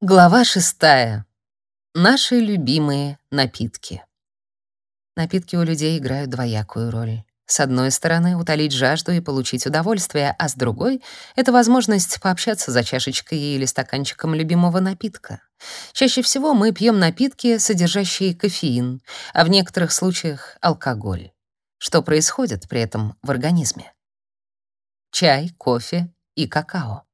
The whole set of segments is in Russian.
Глава шестая. Наши любимые напитки. Напитки у людей играют двоякую роль. С одной стороны, утолить жажду и получить удовольствие, а с другой — это возможность пообщаться за чашечкой или стаканчиком любимого напитка. Чаще всего мы пьем напитки, содержащие кофеин, а в некоторых случаях — алкоголь. Что происходит при этом в организме? Чай, кофе и какао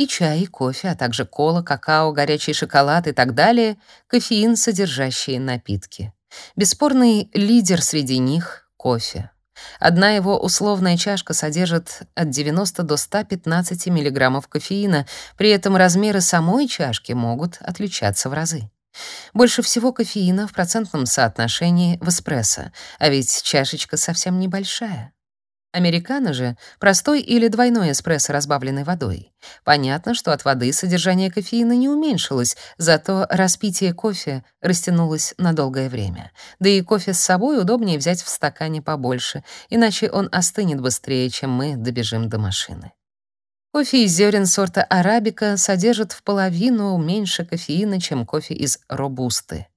и чай, и кофе, а также кола, какао, горячий шоколад и так далее — кофеин, содержащие напитки. Бесспорный лидер среди них — кофе. Одна его условная чашка содержит от 90 до 115 мг кофеина, при этом размеры самой чашки могут отличаться в разы. Больше всего кофеина в процентном соотношении в эспрессо, а ведь чашечка совсем небольшая. Американо же простой или двойной эспрессо, разбавленный водой. Понятно, что от воды содержание кофеина не уменьшилось, зато распитие кофе растянулось на долгое время. Да и кофе с собой удобнее взять в стакане побольше, иначе он остынет быстрее, чем мы добежим до машины. Кофе из зерен сорта арабика содержит в половину меньше кофеина, чем кофе из робусты.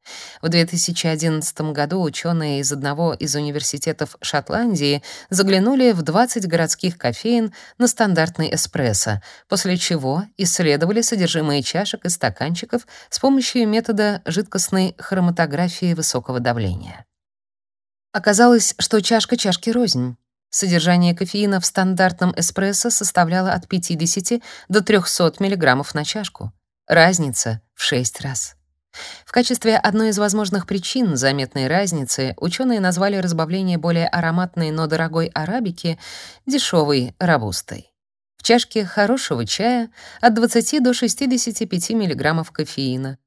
В 2011 году ученые из одного из университетов Шотландии заглянули в 20 городских кофеин на стандартный эспрессо, после чего исследовали содержимое чашек и стаканчиков с помощью метода жидкостной хроматографии высокого давления. Оказалось, что чашка чашки рознь. Содержание кофеина в стандартном эспрессо составляло от 50 до 300 мг на чашку. Разница в 6 раз. В качестве одной из возможных причин заметной разницы ученые назвали разбавление более ароматной, но дорогой арабики дешевой робустой. В чашке хорошего чая от 20 до 65 мг кофеина,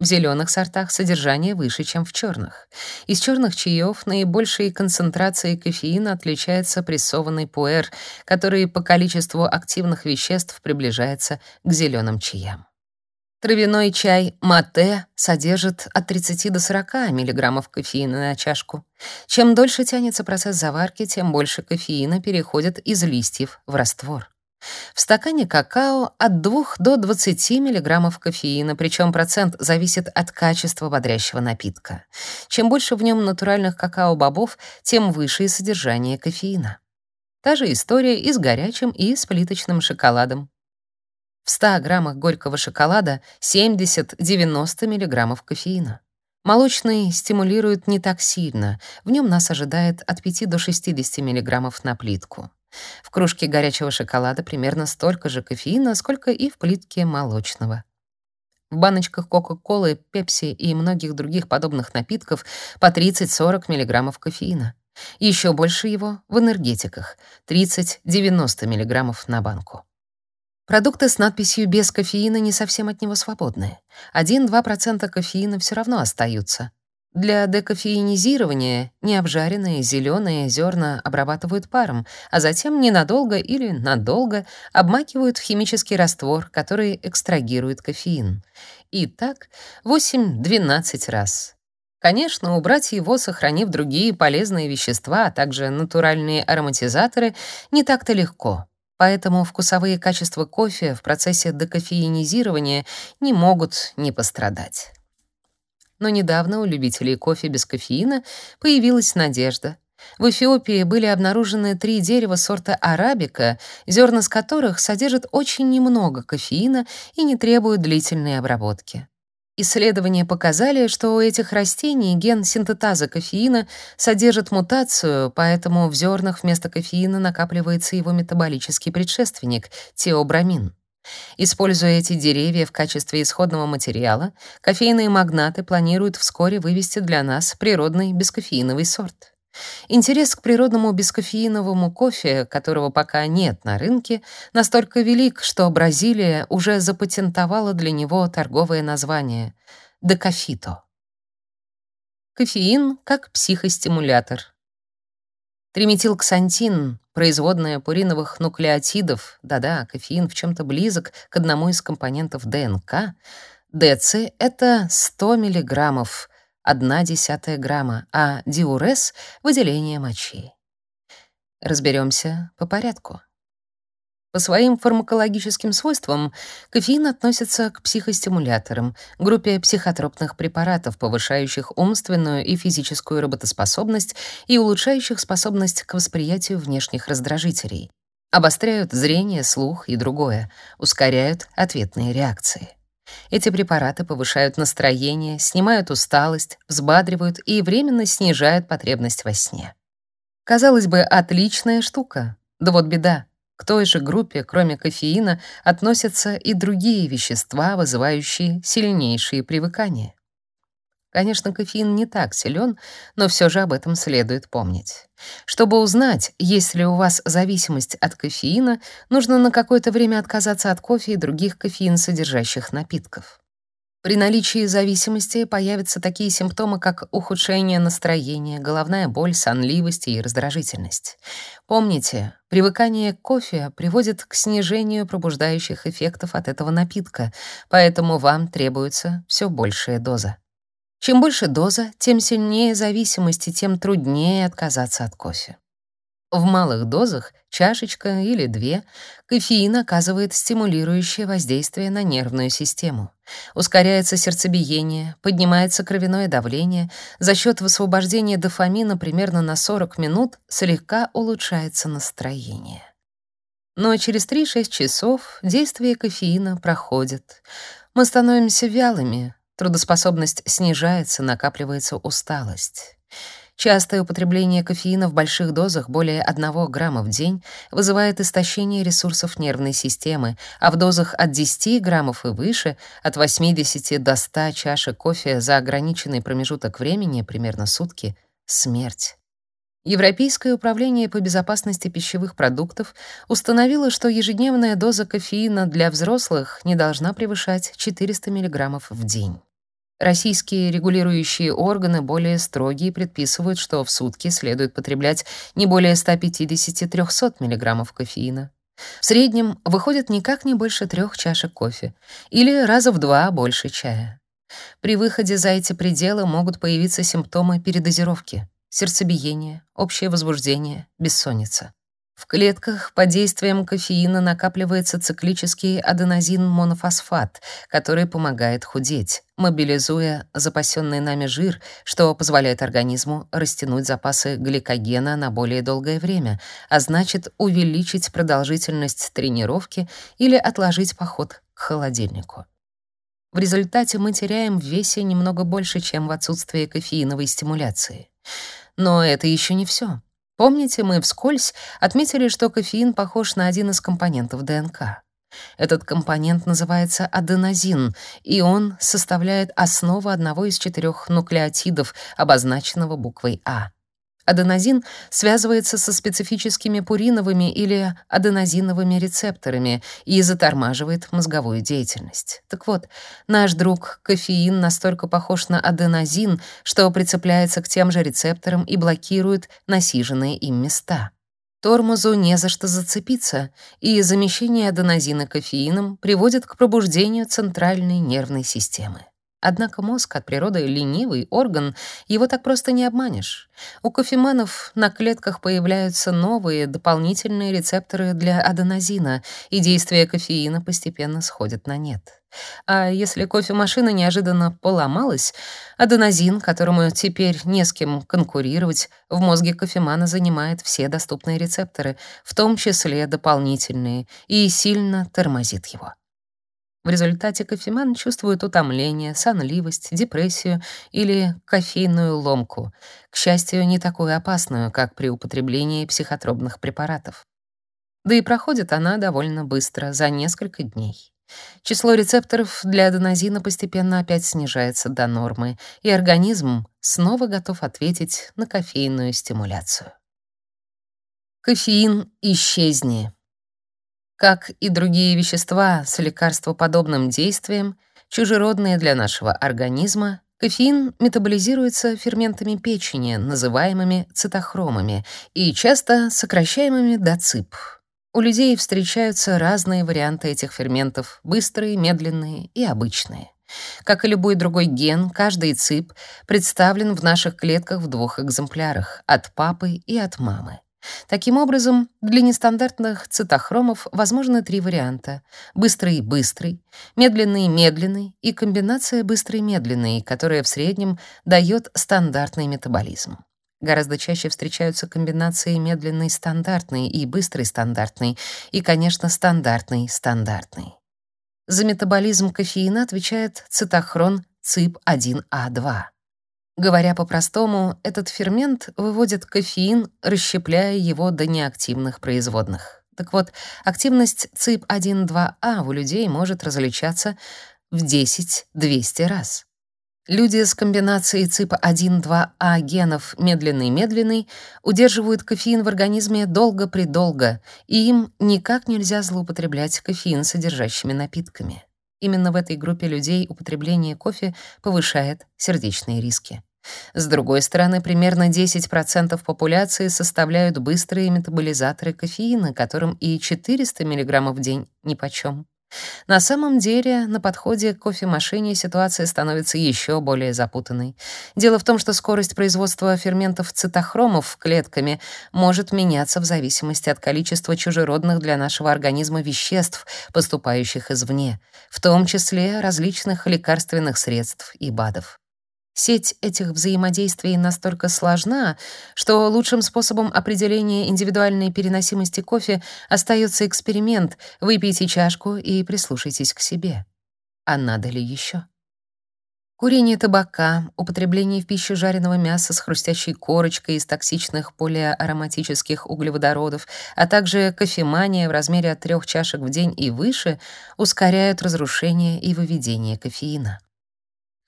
в зеленых сортах содержание выше, чем в черных. Из черных чаев наибольшей концентрацией кофеина отличается прессованный пуэр, который по количеству активных веществ приближается к зеленым чаям. Травяной чай мате содержит от 30 до 40 мг кофеина на чашку. Чем дольше тянется процесс заварки, тем больше кофеина переходит из листьев в раствор. В стакане какао от 2 до 20 мг кофеина, причем процент зависит от качества бодрящего напитка. Чем больше в нем натуральных какао-бобов, тем выше и содержание кофеина. Та же история и с горячим, и с плиточным шоколадом. В 100 граммах горького шоколада 70-90 мг кофеина. Молочный стимулирует не так сильно, в нем нас ожидает от 5 до 60 мг на плитку. В кружке горячего шоколада примерно столько же кофеина, сколько и в плитке молочного. В баночках Кока-Колы, Пепси и многих других подобных напитков по 30-40 мг кофеина. Еще больше его в энергетиках 30-90 мг на банку. Продукты с надписью «без кофеина» не совсем от него свободны. 1-2% кофеина все равно остаются. Для декофеинизирования необжаренные зеленые зерна обрабатывают паром, а затем ненадолго или надолго обмакивают в химический раствор, который экстрагирует кофеин. И так 8-12 раз. Конечно, убрать его, сохранив другие полезные вещества, а также натуральные ароматизаторы, не так-то легко. Поэтому вкусовые качества кофе в процессе декофеинизирования не могут не пострадать но недавно у любителей кофе без кофеина появилась надежда. В Эфиопии были обнаружены три дерева сорта арабика, зерна с которых содержат очень немного кофеина и не требуют длительной обработки. Исследования показали, что у этих растений ген синтетаза кофеина содержит мутацию, поэтому в зернах вместо кофеина накапливается его метаболический предшественник — теобрамин. Используя эти деревья в качестве исходного материала, кофейные магнаты планируют вскоре вывести для нас природный бескофеиновый сорт. Интерес к природному бескофеиновому кофе, которого пока нет на рынке, настолько велик, что Бразилия уже запатентовала для него торговое название — декофито. Кофеин как психостимулятор. Триметилксантин производная пуриновых нуклеотидов, да-да, кофеин в чем то близок к одному из компонентов ДНК, ДЦ — это 100 миллиграммов, 1,1 грамма, а диурез — выделение мочи. Разберемся по порядку. По своим фармакологическим свойствам кофеин относится к психостимуляторам, группе психотропных препаратов, повышающих умственную и физическую работоспособность и улучшающих способность к восприятию внешних раздражителей. Обостряют зрение, слух и другое, ускоряют ответные реакции. Эти препараты повышают настроение, снимают усталость, взбадривают и временно снижают потребность во сне. Казалось бы, отличная штука. Да вот беда. К той же группе, кроме кофеина, относятся и другие вещества, вызывающие сильнейшие привыкания. Конечно, кофеин не так силен, но все же об этом следует помнить. Чтобы узнать, есть ли у вас зависимость от кофеина, нужно на какое-то время отказаться от кофе и других кофеин-содержащих напитков. При наличии зависимости появятся такие симптомы, как ухудшение настроения, головная боль, сонливость и раздражительность. Помните, привыкание к кофе приводит к снижению пробуждающих эффектов от этого напитка, поэтому вам требуется все большая доза. Чем больше доза, тем сильнее зависимость и тем труднее отказаться от кофе. В малых дозах, чашечка или две, кофеин оказывает стимулирующее воздействие на нервную систему. Ускоряется сердцебиение, поднимается кровяное давление, за счет высвобождения дофамина примерно на 40 минут слегка улучшается настроение. Но через 3-6 часов действие кофеина проходит. Мы становимся вялыми, трудоспособность снижается, накапливается усталость. Частое употребление кофеина в больших дозах, более 1 грамма в день, вызывает истощение ресурсов нервной системы, а в дозах от 10 граммов и выше, от 80 до 100 чашек кофе за ограниченный промежуток времени, примерно сутки, смерть. Европейское управление по безопасности пищевых продуктов установило, что ежедневная доза кофеина для взрослых не должна превышать 400 мг в день. Российские регулирующие органы более строгие предписывают, что в сутки следует потреблять не более 150-300 мг кофеина. В среднем выходит никак не больше трех чашек кофе или раза в два больше чая. При выходе за эти пределы могут появиться симптомы передозировки: сердцебиение, общее возбуждение, бессонница. В клетках под действием кофеина накапливается циклический аденозин-монофосфат, который помогает худеть, мобилизуя запасенный нами жир, что позволяет организму растянуть запасы гликогена на более долгое время, а значит, увеличить продолжительность тренировки или отложить поход к холодильнику. В результате мы теряем в весе немного больше, чем в отсутствии кофеиновой стимуляции. Но это еще не все. Помните, мы вскользь отметили, что кофеин похож на один из компонентов ДНК. Этот компонент называется аденозин, и он составляет основу одного из четырех нуклеотидов, обозначенного буквой А. Аденозин связывается со специфическими пуриновыми или аденозиновыми рецепторами и затормаживает мозговую деятельность. Так вот, наш друг кофеин настолько похож на аденозин, что прицепляется к тем же рецепторам и блокирует насиженные им места. Тормозу не за что зацепиться, и замещение аденозина кофеином приводит к пробуждению центральной нервной системы. Однако мозг от природы ленивый орган, его так просто не обманешь. У кофеманов на клетках появляются новые дополнительные рецепторы для аденозина, и действие кофеина постепенно сходит на нет. А если кофемашина неожиданно поломалась, аденозин, которому теперь не с кем конкурировать, в мозге кофемана занимает все доступные рецепторы, в том числе дополнительные, и сильно тормозит его. В результате кофеман чувствует утомление, сонливость, депрессию или кофейную ломку, к счастью, не такую опасную, как при употреблении психотропных препаратов. Да и проходит она довольно быстро, за несколько дней. Число рецепторов для аденозина постепенно опять снижается до нормы, и организм снова готов ответить на кофейную стимуляцию. Кофеин исчезни. Как и другие вещества с лекарствоподобным действием, чужеродные для нашего организма, кофеин метаболизируется ферментами печени, называемыми цитохромами, и часто сокращаемыми до ЦИП. У людей встречаются разные варианты этих ферментов: быстрые, медленные и обычные. Как и любой другой ген, каждый ЦИП представлен в наших клетках в двух экземплярах от папы и от мамы. Таким образом, для нестандартных цитохромов возможны три варианта: быстрый-быстрый, медленный-медленный и комбинация быстрый-медленный, которая в среднем дает стандартный метаболизм. Гораздо чаще встречаются комбинации медленный стандартный и быстрый стандартный и, конечно, стандартный стандартный. За метаболизм кофеина отвечает цитохрон ЦИП1А2. Говоря по-простому, этот фермент выводит кофеин, расщепляя его до неактивных производных. Так вот, активность ЦИП1-2А у людей может различаться в 10-200 раз. Люди с комбинацией ЦИП1-2А генов медленный-медленный удерживают кофеин в организме долго-предолго, и им никак нельзя злоупотреблять кофеин содержащими напитками. Именно в этой группе людей употребление кофе повышает сердечные риски. С другой стороны, примерно 10% популяции составляют быстрые метаболизаторы кофеина, которым и 400 мг в день нипочем. На самом деле, на подходе к кофемашине ситуация становится еще более запутанной. Дело в том, что скорость производства ферментов цитохромов клетками может меняться в зависимости от количества чужеродных для нашего организма веществ, поступающих извне, в том числе различных лекарственных средств и БАДов. Сеть этих взаимодействий настолько сложна, что лучшим способом определения индивидуальной переносимости кофе остается эксперимент. Выпейте чашку и прислушайтесь к себе. А надо ли еще? Курение табака, употребление в пищу жареного мяса с хрустящей корочкой из токсичных полиароматических углеводородов, а также кофемания в размере от трех чашек в день и выше ускоряют разрушение и выведение кофеина.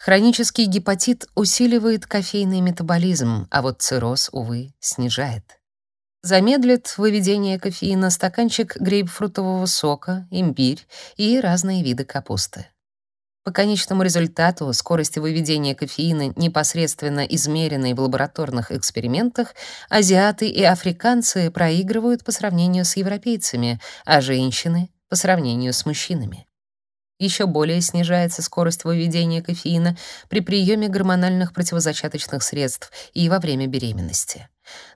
Хронический гепатит усиливает кофейный метаболизм, а вот цирроз, увы, снижает. Замедлит выведение кофеина стаканчик грейпфрутового сока, имбирь и разные виды капусты. По конечному результату скорости выведения кофеина, непосредственно измеренной в лабораторных экспериментах, азиаты и африканцы проигрывают по сравнению с европейцами, а женщины — по сравнению с мужчинами. Еще более снижается скорость выведения кофеина при приеме гормональных противозачаточных средств и во время беременности.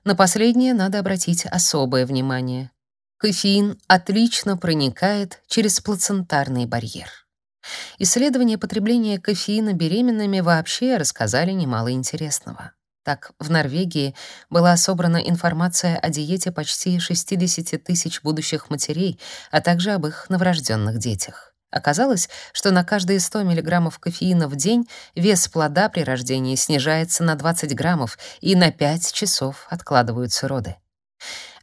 На последнее надо обратить особое внимание. Кофеин отлично проникает через плацентарный барьер. Исследования потребления кофеина беременными вообще рассказали немало интересного. Так, в Норвегии была собрана информация о диете почти 60 тысяч будущих матерей, а также об их новорожденных детях. Оказалось, что на каждые 100 мг кофеина в день вес плода при рождении снижается на 20 граммов и на 5 часов откладываются роды.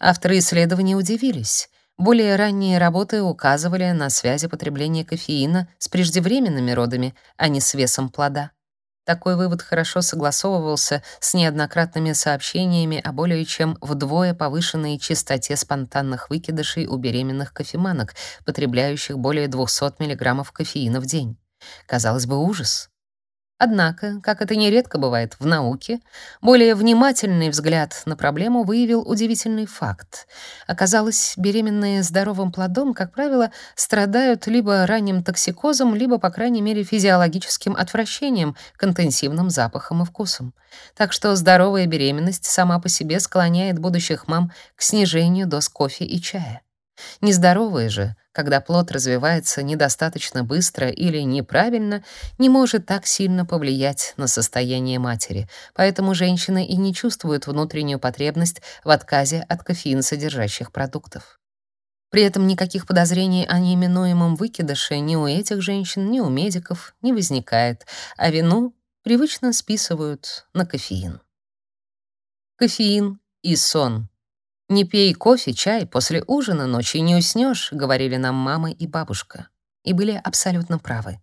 Авторы исследования удивились. Более ранние работы указывали на связи потребления кофеина с преждевременными родами, а не с весом плода. Такой вывод хорошо согласовывался с неоднократными сообщениями о более чем вдвое повышенной частоте спонтанных выкидышей у беременных кофеманок, потребляющих более 200 мг кофеина в день. Казалось бы, ужас. Однако, как это нередко бывает в науке, более внимательный взгляд на проблему выявил удивительный факт. Оказалось, беременные здоровым плодом, как правило, страдают либо ранним токсикозом, либо, по крайней мере, физиологическим отвращением к интенсивным запахам и вкусам. Так что здоровая беременность сама по себе склоняет будущих мам к снижению доз кофе и чая. Нездоровые же, когда плод развивается недостаточно быстро или неправильно, не может так сильно повлиять на состояние матери, поэтому женщины и не чувствуют внутреннюю потребность в отказе от кофеинсодержащих продуктов. При этом никаких подозрений о неименуемом выкидыше ни у этих женщин, ни у медиков не возникает, а вину привычно списывают на кофеин. Кофеин и сон. «Не пей кофе, чай, после ужина ночью не уснешь», — говорили нам мама и бабушка. И были абсолютно правы.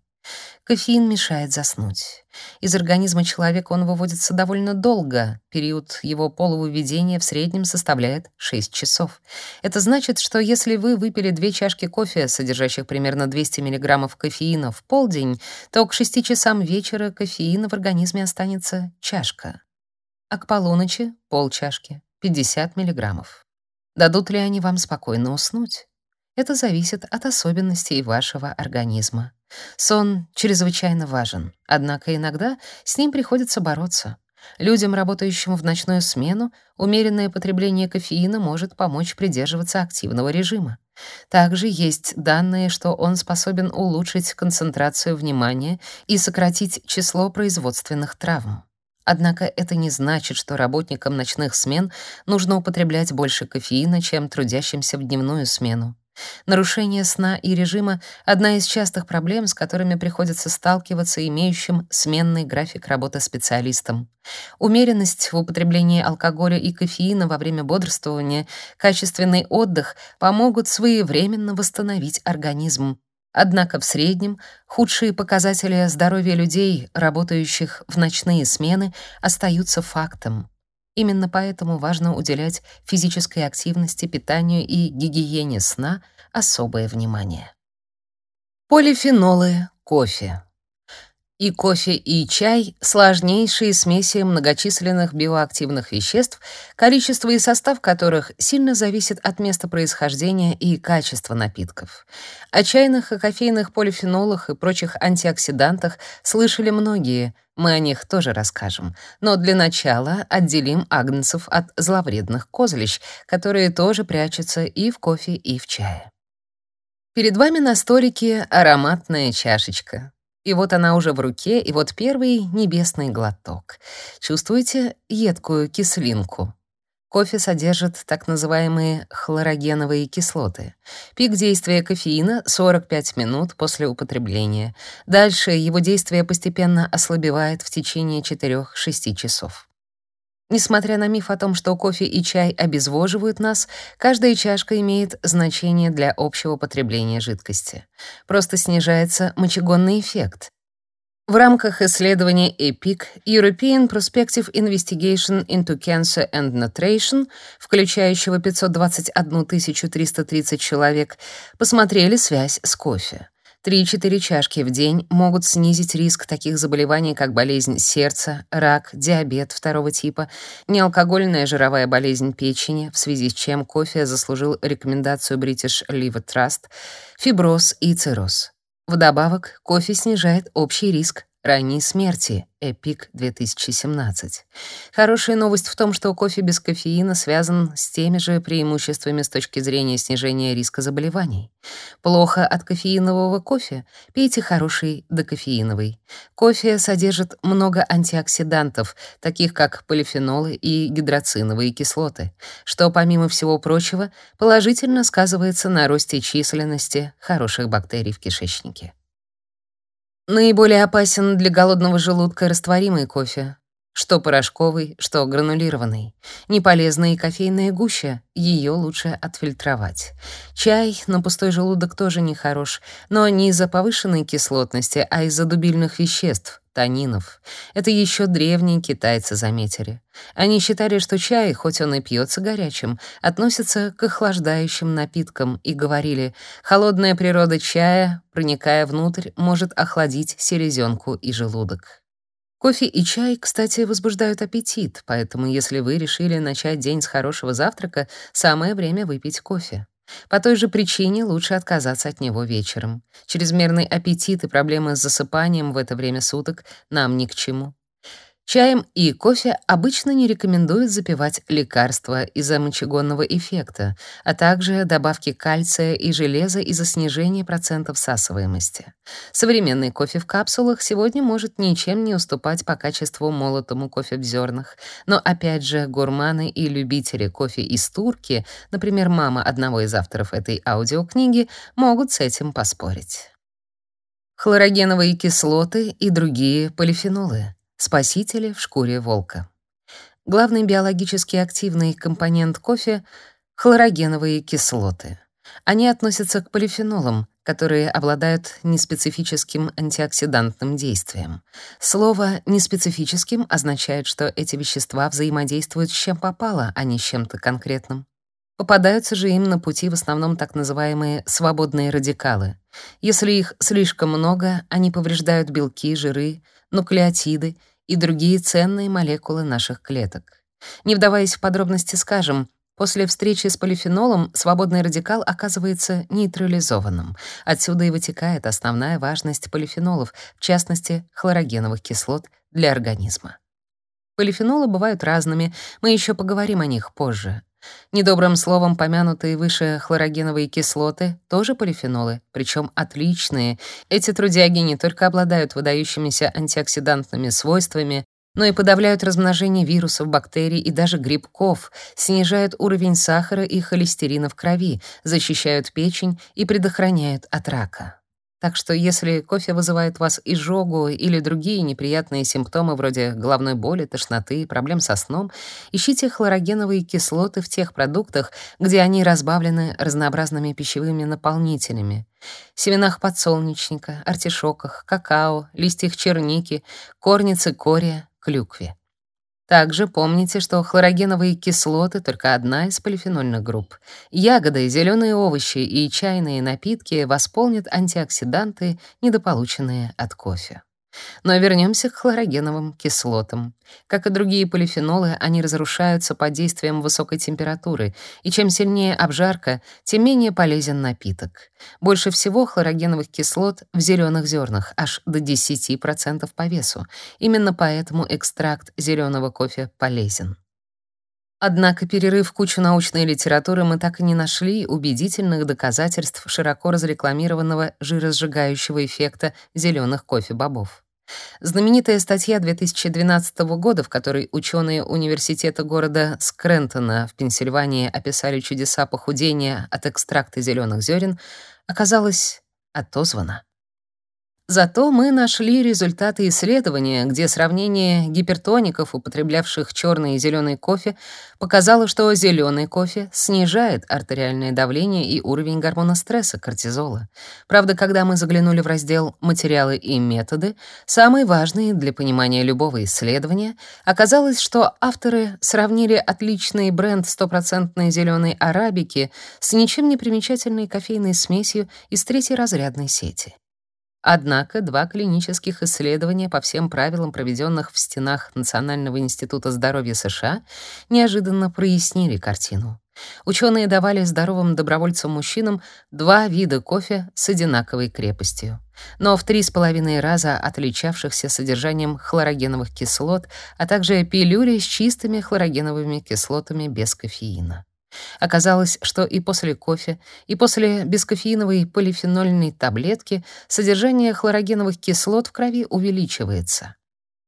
Кофеин мешает заснуть. Из организма человека он выводится довольно долго. Период его полувыведения в среднем составляет 6 часов. Это значит, что если вы выпили две чашки кофе, содержащих примерно 200 мг кофеина в полдень, то к 6 часам вечера кофеина в организме останется чашка. А к полуночи — полчашки. 50 миллиграммов. Дадут ли они вам спокойно уснуть? Это зависит от особенностей вашего организма. Сон чрезвычайно важен, однако иногда с ним приходится бороться. Людям, работающим в ночную смену, умеренное потребление кофеина может помочь придерживаться активного режима. Также есть данные, что он способен улучшить концентрацию внимания и сократить число производственных травм. Однако это не значит, что работникам ночных смен нужно употреблять больше кофеина, чем трудящимся в дневную смену. Нарушение сна и режима — одна из частых проблем, с которыми приходится сталкиваться имеющим сменный график работы специалистам. Умеренность в употреблении алкоголя и кофеина во время бодрствования, качественный отдых помогут своевременно восстановить организм. Однако в среднем худшие показатели здоровья людей, работающих в ночные смены, остаются фактом. Именно поэтому важно уделять физической активности, питанию и гигиене сна особое внимание. Полифенолы кофе. И кофе, и чай — сложнейшие смеси многочисленных биоактивных веществ, количество и состав которых сильно зависит от места происхождения и качества напитков. О чайных и кофейных полифенолах и прочих антиоксидантах слышали многие, мы о них тоже расскажем. Но для начала отделим агнцев от зловредных козлищ, которые тоже прячутся и в кофе, и в чае. Перед вами на столике ароматная чашечка. И вот она уже в руке, и вот первый небесный глоток. Чувствуете едкую кислинку? Кофе содержит так называемые хлорогеновые кислоты. Пик действия кофеина — 45 минут после употребления. Дальше его действие постепенно ослабевает в течение 4-6 часов. Несмотря на миф о том, что кофе и чай обезвоживают нас, каждая чашка имеет значение для общего потребления жидкости. Просто снижается мочегонный эффект. В рамках исследования EPIC European Prospective Investigation into Cancer and Nutrition, включающего 521 330 человек, посмотрели связь с кофе. 3-4 чашки в день могут снизить риск таких заболеваний, как болезнь сердца, рак, диабет второго типа, неалкогольная жировая болезнь печени, в связи с чем кофе заслужил рекомендацию British Liver Trust, фиброз и цирроз. Вдобавок, кофе снижает общий риск ранней смерти, Эпик 2017. Хорошая новость в том, что кофе без кофеина связан с теми же преимуществами с точки зрения снижения риска заболеваний. Плохо от кофеинового кофе? Пейте хороший докофеиновый. Кофе содержит много антиоксидантов, таких как полифенолы и гидроциновые кислоты, что, помимо всего прочего, положительно сказывается на росте численности хороших бактерий в кишечнике. Наиболее опасен для голодного желудка растворимый кофе, что порошковый, что гранулированный. Неполезная кофейная гуща, ее лучше отфильтровать. Чай на пустой желудок тоже не хорош, но не из-за повышенной кислотности, а из-за дубильных веществ, танинов. Это еще древние китайцы заметили. Они считали, что чай, хоть он и пьется горячим, относится к охлаждающим напиткам и говорили, холодная природа чая, проникая внутрь, может охладить селезенку и желудок. Кофе и чай, кстати, возбуждают аппетит, поэтому если вы решили начать день с хорошего завтрака, самое время выпить кофе. По той же причине лучше отказаться от него вечером. Чрезмерный аппетит и проблемы с засыпанием в это время суток нам ни к чему. Чаем и кофе обычно не рекомендуют запивать лекарства из-за мочегонного эффекта, а также добавки кальция и железа из-за снижения процентов всасываемости. Современный кофе в капсулах сегодня может ничем не уступать по качеству молотому кофе в зернах, но опять же гурманы и любители кофе из турки, например, мама одного из авторов этой аудиокниги, могут с этим поспорить. Хлорогеновые кислоты и другие полифенолы. Спасители в шкуре волка. Главный биологически активный компонент кофе — хлорогеновые кислоты. Они относятся к полифенолам, которые обладают неспецифическим антиоксидантным действием. Слово «неспецифическим» означает, что эти вещества взаимодействуют с чем попало, а не с чем-то конкретным. Попадаются же им на пути в основном так называемые свободные радикалы. Если их слишком много, они повреждают белки, жиры, нуклеотиды и другие ценные молекулы наших клеток. Не вдаваясь в подробности, скажем, после встречи с полифенолом свободный радикал оказывается нейтрализованным. Отсюда и вытекает основная важность полифенолов, в частности, хлорогеновых кислот для организма. Полифенолы бывают разными, мы еще поговорим о них позже. Недобрым словом помянутые выше хлорогеновые кислоты тоже полифенолы, причем отличные. Эти трудяги не только обладают выдающимися антиоксидантными свойствами, но и подавляют размножение вирусов, бактерий и даже грибков, снижают уровень сахара и холестерина в крови, защищают печень и предохраняют от рака. Так что если кофе вызывает у вас изжогу или другие неприятные симптомы вроде головной боли, тошноты, проблем со сном, ищите хлорогеновые кислоты в тех продуктах, где они разбавлены разнообразными пищевыми наполнителями. Семенах подсолнечника, артишоках, какао, листьях черники, корни цикория, клюкве. Также помните, что хлорогеновые кислоты — только одна из полифенольных групп. Ягоды, зеленые овощи и чайные напитки восполнят антиоксиданты, недополученные от кофе. Но вернемся к хлорогеновым кислотам. Как и другие полифенолы, они разрушаются под действием высокой температуры, и чем сильнее обжарка, тем менее полезен напиток. Больше всего хлорогеновых кислот в зеленых зернах, аж до 10% по весу. Именно поэтому экстракт зеленого кофе полезен. Однако, перерыв кучу научной литературы, мы так и не нашли убедительных доказательств широко разрекламированного жиросжигающего эффекта зеленых кофе-бобов. Знаменитая статья 2012 года, в которой ученые университета города Скрентона в Пенсильвании описали чудеса похудения от экстракта зеленых зерен, оказалась отозвана. Зато мы нашли результаты исследования, где сравнение гипертоников, употреблявших черный и зеленый кофе, показало, что зеленый кофе снижает артериальное давление и уровень гормона стресса кортизола. Правда, когда мы заглянули в раздел «Материалы и методы», самые важные для понимания любого исследования, оказалось, что авторы сравнили отличный бренд стопроцентной зеленой арабики с ничем не примечательной кофейной смесью из третьей разрядной сети. Однако два клинических исследования по всем правилам, проведенных в стенах Национального института здоровья США, неожиданно прояснили картину. Ученые давали здоровым добровольцам-мужчинам два вида кофе с одинаковой крепостью, но в три с половиной раза отличавшихся содержанием хлорогеновых кислот, а также пилюли с чистыми хлорогеновыми кислотами без кофеина. Оказалось, что и после кофе, и после бескофеиновой полифенольной таблетки содержание хлорогеновых кислот в крови увеличивается.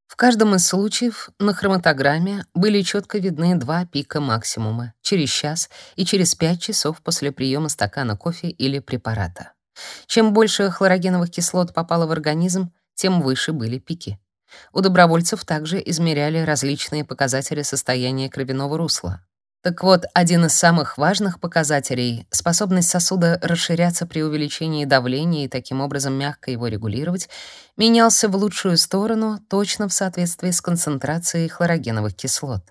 В каждом из случаев на хроматограмме были четко видны два пика максимума через час и через 5 часов после приема стакана кофе или препарата. Чем больше хлорогеновых кислот попало в организм, тем выше были пики. У добровольцев также измеряли различные показатели состояния кровяного русла. Так вот, один из самых важных показателей — способность сосуда расширяться при увеличении давления и таким образом мягко его регулировать — менялся в лучшую сторону точно в соответствии с концентрацией хлорогеновых кислот.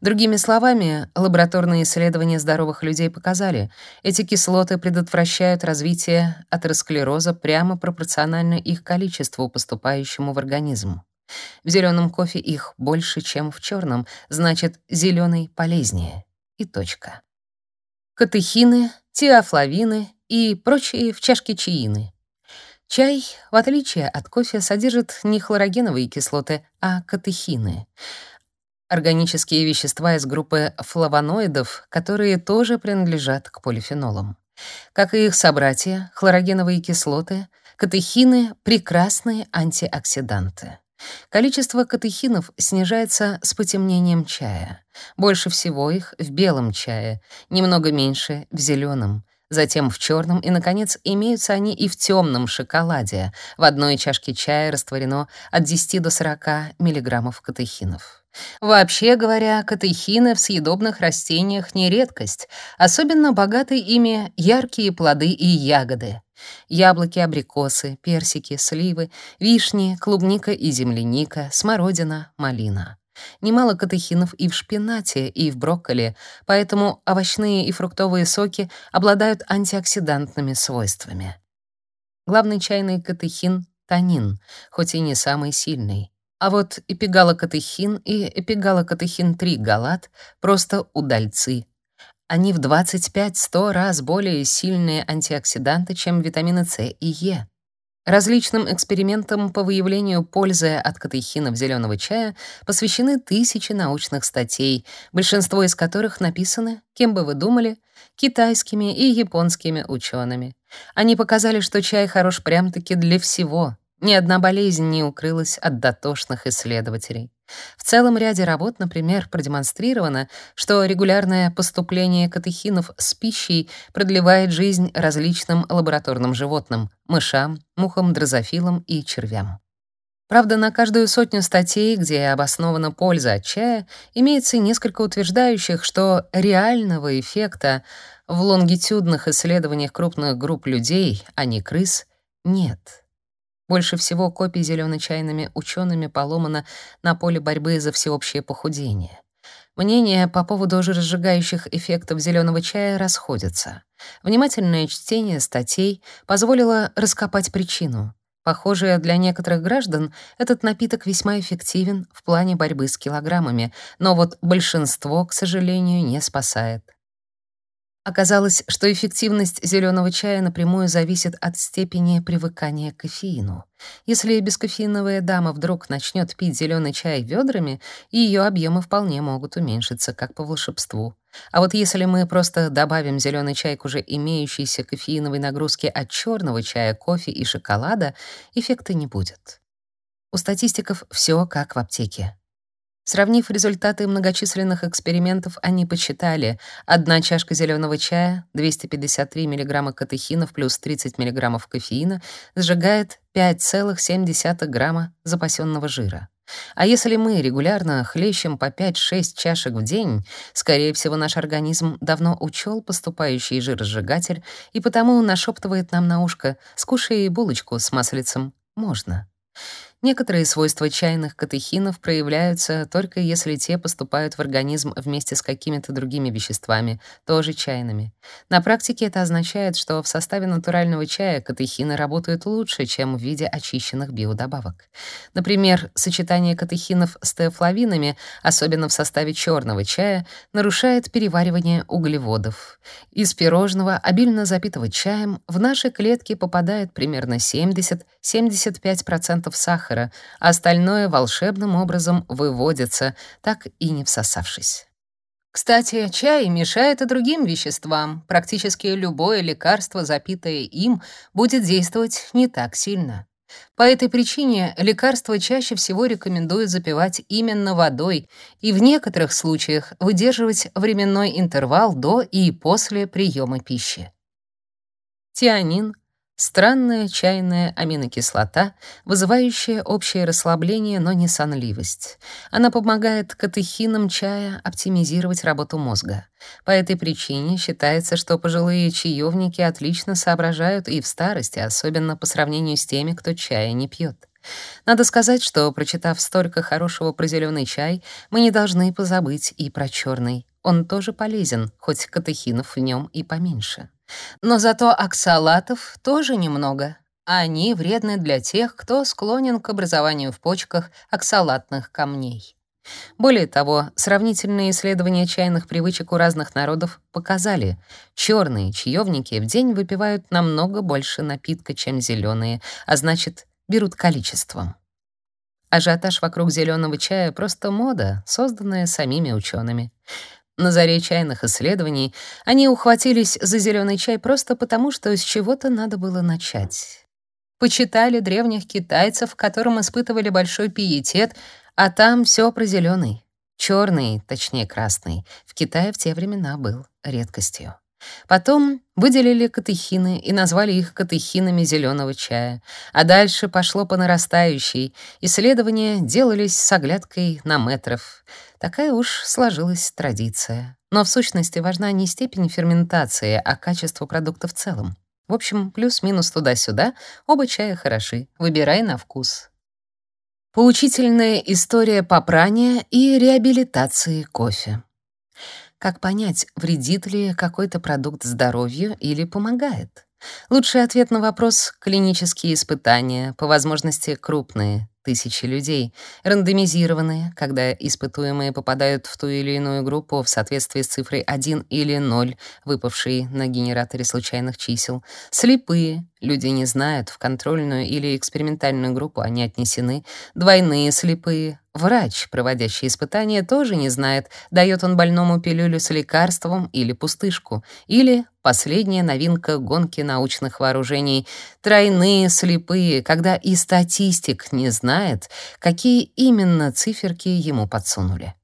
Другими словами, лабораторные исследования здоровых людей показали, эти кислоты предотвращают развитие атеросклероза прямо пропорционально их количеству, поступающему в организм. В зеленом кофе их больше, чем в черном, значит, зеленый полезнее. И точка. Катехины, теофлавины и прочие в чашке чаины. Чай, в отличие от кофе, содержит не хлорогеновые кислоты, а катехины — органические вещества из группы флавоноидов, которые тоже принадлежат к полифенолам. Как и их собратья, хлорогеновые кислоты, катехины — прекрасные антиоксиданты. Количество катехинов снижается с потемнением чая. Больше всего их в белом чае, немного меньше в зеленом, затем в черном и, наконец, имеются они и в темном шоколаде. В одной чашке чая растворено от 10 до 40 миллиграммов катехинов. Вообще говоря, катехины в съедобных растениях не редкость, особенно богаты ими яркие плоды и ягоды. Яблоки, абрикосы, персики, сливы, вишни, клубника и земляника, смородина, малина. Немало катехинов и в шпинате, и в брокколи, поэтому овощные и фруктовые соки обладают антиоксидантными свойствами. Главный чайный катехин — танин, хоть и не самый сильный. А вот эпигалокатехин и эпигалокатехин-3 галат — просто удальцы, они в 25-100 раз более сильные антиоксиданты, чем витамины С и Е. Различным экспериментам по выявлению пользы от катехинов зеленого чая посвящены тысячи научных статей, большинство из которых написаны, кем бы вы думали, китайскими и японскими учеными. Они показали, что чай хорош прям-таки для всего. Ни одна болезнь не укрылась от дотошных исследователей. В целом ряде работ, например, продемонстрировано, что регулярное поступление катехинов с пищей продлевает жизнь различным лабораторным животным — мышам, мухам, дрозофилам и червям. Правда, на каждую сотню статей, где обоснована польза от чая, имеется несколько утверждающих, что реального эффекта в лонгитюдных исследованиях крупных групп людей, а не крыс, нет. Больше всего копий зелено-чайными учеными поломано на поле борьбы за всеобщее похудение. Мнения по поводу жиросжигающих эффектов зеленого чая расходятся. Внимательное чтение статей позволило раскопать причину. Похоже, для некоторых граждан этот напиток весьма эффективен в плане борьбы с килограммами, но вот большинство, к сожалению, не спасает. Оказалось, что эффективность зеленого чая напрямую зависит от степени привыкания к кофеину. Если бескофеиновая дама вдруг начнет пить зеленый чай ведрами, ее объемы вполне могут уменьшиться, как по волшебству. А вот если мы просто добавим зеленый чай к уже имеющейся кофеиновой нагрузке от черного чая, кофе и шоколада, эффекта не будет. У статистиков все как в аптеке. Сравнив результаты многочисленных экспериментов, они подсчитали, одна чашка зеленого чая, 253 мг катехинов плюс 30 мг кофеина, сжигает 5,7 грамма запасенного жира. А если мы регулярно хлещем по 5-6 чашек в день, скорее всего, наш организм давно учел поступающий жиросжигатель и потому нашептывает нам на ушко «скушай булочку с маслицем, можно». Некоторые свойства чайных катехинов проявляются только если те поступают в организм вместе с какими-то другими веществами, тоже чайными. На практике это означает, что в составе натурального чая катехины работают лучше, чем в виде очищенных биодобавок. Например, сочетание катехинов с теофлавинами, особенно в составе черного чая, нарушает переваривание углеводов. Из пирожного, обильно запитого чаем, в наши клетки попадает примерно 70-75% сахара, сахара, остальное волшебным образом выводится, так и не всосавшись. Кстати, чай мешает и другим веществам. Практически любое лекарство, запитое им, будет действовать не так сильно. По этой причине лекарства чаще всего рекомендуют запивать именно водой и в некоторых случаях выдерживать временной интервал до и после приема пищи. Тианин, Странная чайная аминокислота, вызывающая общее расслабление, но не сонливость. Она помогает катехинам чая оптимизировать работу мозга. По этой причине считается, что пожилые чаевники отлично соображают и в старости, особенно по сравнению с теми, кто чая не пьет. Надо сказать, что, прочитав столько хорошего про зеленый чай, мы не должны позабыть и про черный. Он тоже полезен, хоть катехинов в нем и поменьше. Но зато оксалатов тоже немного. Они вредны для тех, кто склонен к образованию в почках оксалатных камней. Более того, сравнительные исследования чайных привычек у разных народов показали, черные чаевники в день выпивают намного больше напитка, чем зеленые, а значит, берут количеством. Ажиотаж вокруг зеленого чая просто мода, созданная самими учеными. На заре чайных исследований они ухватились за зеленый чай просто потому, что с чего-то надо было начать. Почитали древних китайцев, которым испытывали большой пиетет, а там все про зеленый. Черный, точнее красный, в Китае в те времена был редкостью. Потом выделили катехины и назвали их катехинами зеленого чая. А дальше пошло по нарастающей. Исследования делались с оглядкой на метров. Такая уж сложилась традиция. Но в сущности важна не степень ферментации, а качество продукта в целом. В общем, плюс-минус туда-сюда, оба чая хороши, выбирай на вкус. Поучительная история попрания и реабилитации кофе. Как понять, вредит ли какой-то продукт здоровью или помогает? Лучший ответ на вопрос — клинические испытания, по возможности крупные. Тысячи людей, рандомизированные, когда испытуемые попадают в ту или иную группу в соответствии с цифрой 1 или 0, выпавшей на генераторе случайных чисел, слепые, люди не знают, в контрольную или экспериментальную группу они отнесены, двойные слепые, врач, проводящий испытания, тоже не знает, дает он больному пилюлю с лекарством или пустышку, или последняя новинка гонки научных вооружений — тройные слепые, когда и статистик не знает, какие именно циферки ему подсунули.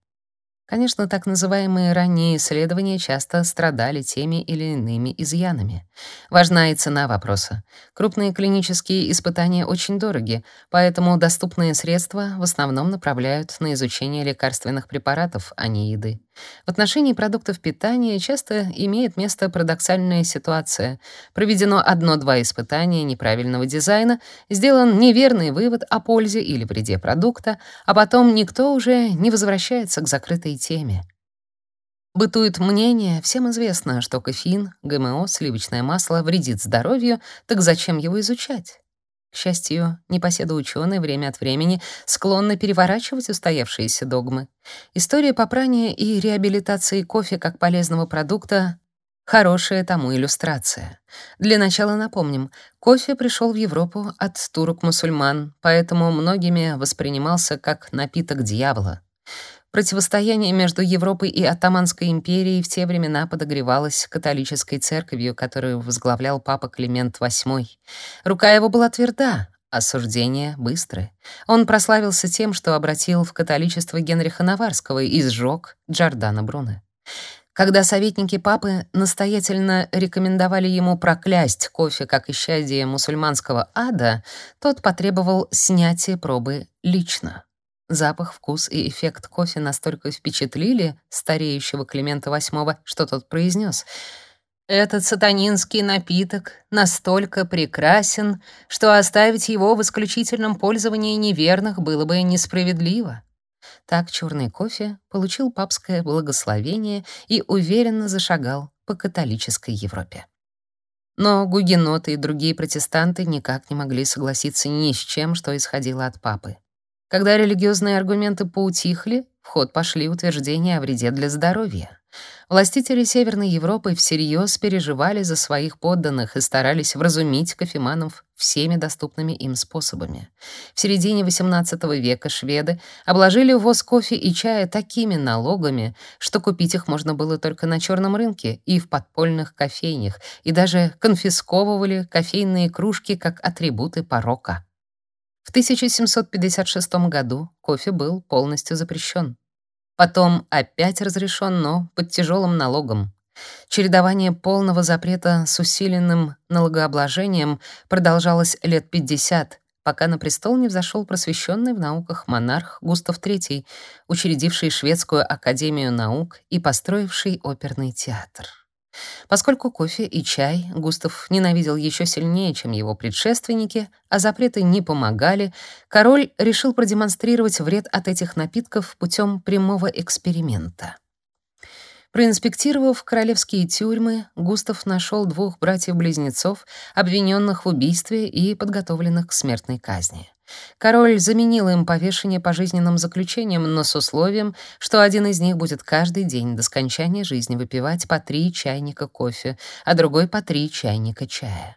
Конечно, так называемые ранние исследования часто страдали теми или иными изъянами. Важна и цена вопроса. Крупные клинические испытания очень дороги, поэтому доступные средства в основном направляют на изучение лекарственных препаратов, а не еды. В отношении продуктов питания часто имеет место парадоксальная ситуация. Проведено одно-два испытания неправильного дизайна, сделан неверный вывод о пользе или вреде продукта, а потом никто уже не возвращается к закрытой теме. Бытует мнение, всем известно, что кофеин, ГМО, сливочное масло вредит здоровью, так зачем его изучать? К счастью, непоседы-ученые время от времени склонны переворачивать устоявшиеся догмы. История попрания и реабилитации кофе как полезного продукта — хорошая тому иллюстрация. Для начала напомним, кофе пришел в Европу от турок-мусульман, поэтому многими воспринимался как напиток дьявола. Противостояние между Европой и Оттоманской империей в те времена подогревалось католической церковью, которую возглавлял папа Климент VIII. Рука его была тверда, осуждения быстры. Он прославился тем, что обратил в католичество Генриха Наварского и сжег Джордана Бруно. Когда советники папы настоятельно рекомендовали ему проклясть кофе как исчадие мусульманского ада, тот потребовал снятия пробы лично. Запах, вкус и эффект кофе настолько впечатлили стареющего Климента VIII, что тот произнес: «Этот сатанинский напиток настолько прекрасен, что оставить его в исключительном пользовании неверных было бы несправедливо». Так черный кофе получил папское благословение и уверенно зашагал по католической Европе. Но гугеноты и другие протестанты никак не могли согласиться ни с чем, что исходило от папы. Когда религиозные аргументы поутихли, в ход пошли утверждения о вреде для здоровья. Властители Северной Европы всерьез переживали за своих подданных и старались вразумить кофеманов всеми доступными им способами. В середине XVIII века шведы обложили ввоз кофе и чая такими налогами, что купить их можно было только на черном рынке и в подпольных кофейнях, и даже конфисковывали кофейные кружки как атрибуты порока. В 1756 году кофе был полностью запрещен. Потом опять разрешен, но под тяжелым налогом. Чередование полного запрета с усиленным налогообложением продолжалось лет 50, пока на престол не взошел просвещенный в науках монарх Густав III, учредивший Шведскую академию наук и построивший оперный театр. Поскольку кофе и чай Густав ненавидел еще сильнее, чем его предшественники, а запреты не помогали, король решил продемонстрировать вред от этих напитков путем прямого эксперимента. Проинспектировав королевские тюрьмы, Густав нашел двух братьев-близнецов, обвиненных в убийстве и подготовленных к смертной казни. Король заменил им повешение пожизненным заключением, но с условием, что один из них будет каждый день до скончания жизни выпивать по три чайника кофе, а другой по три чайника чая.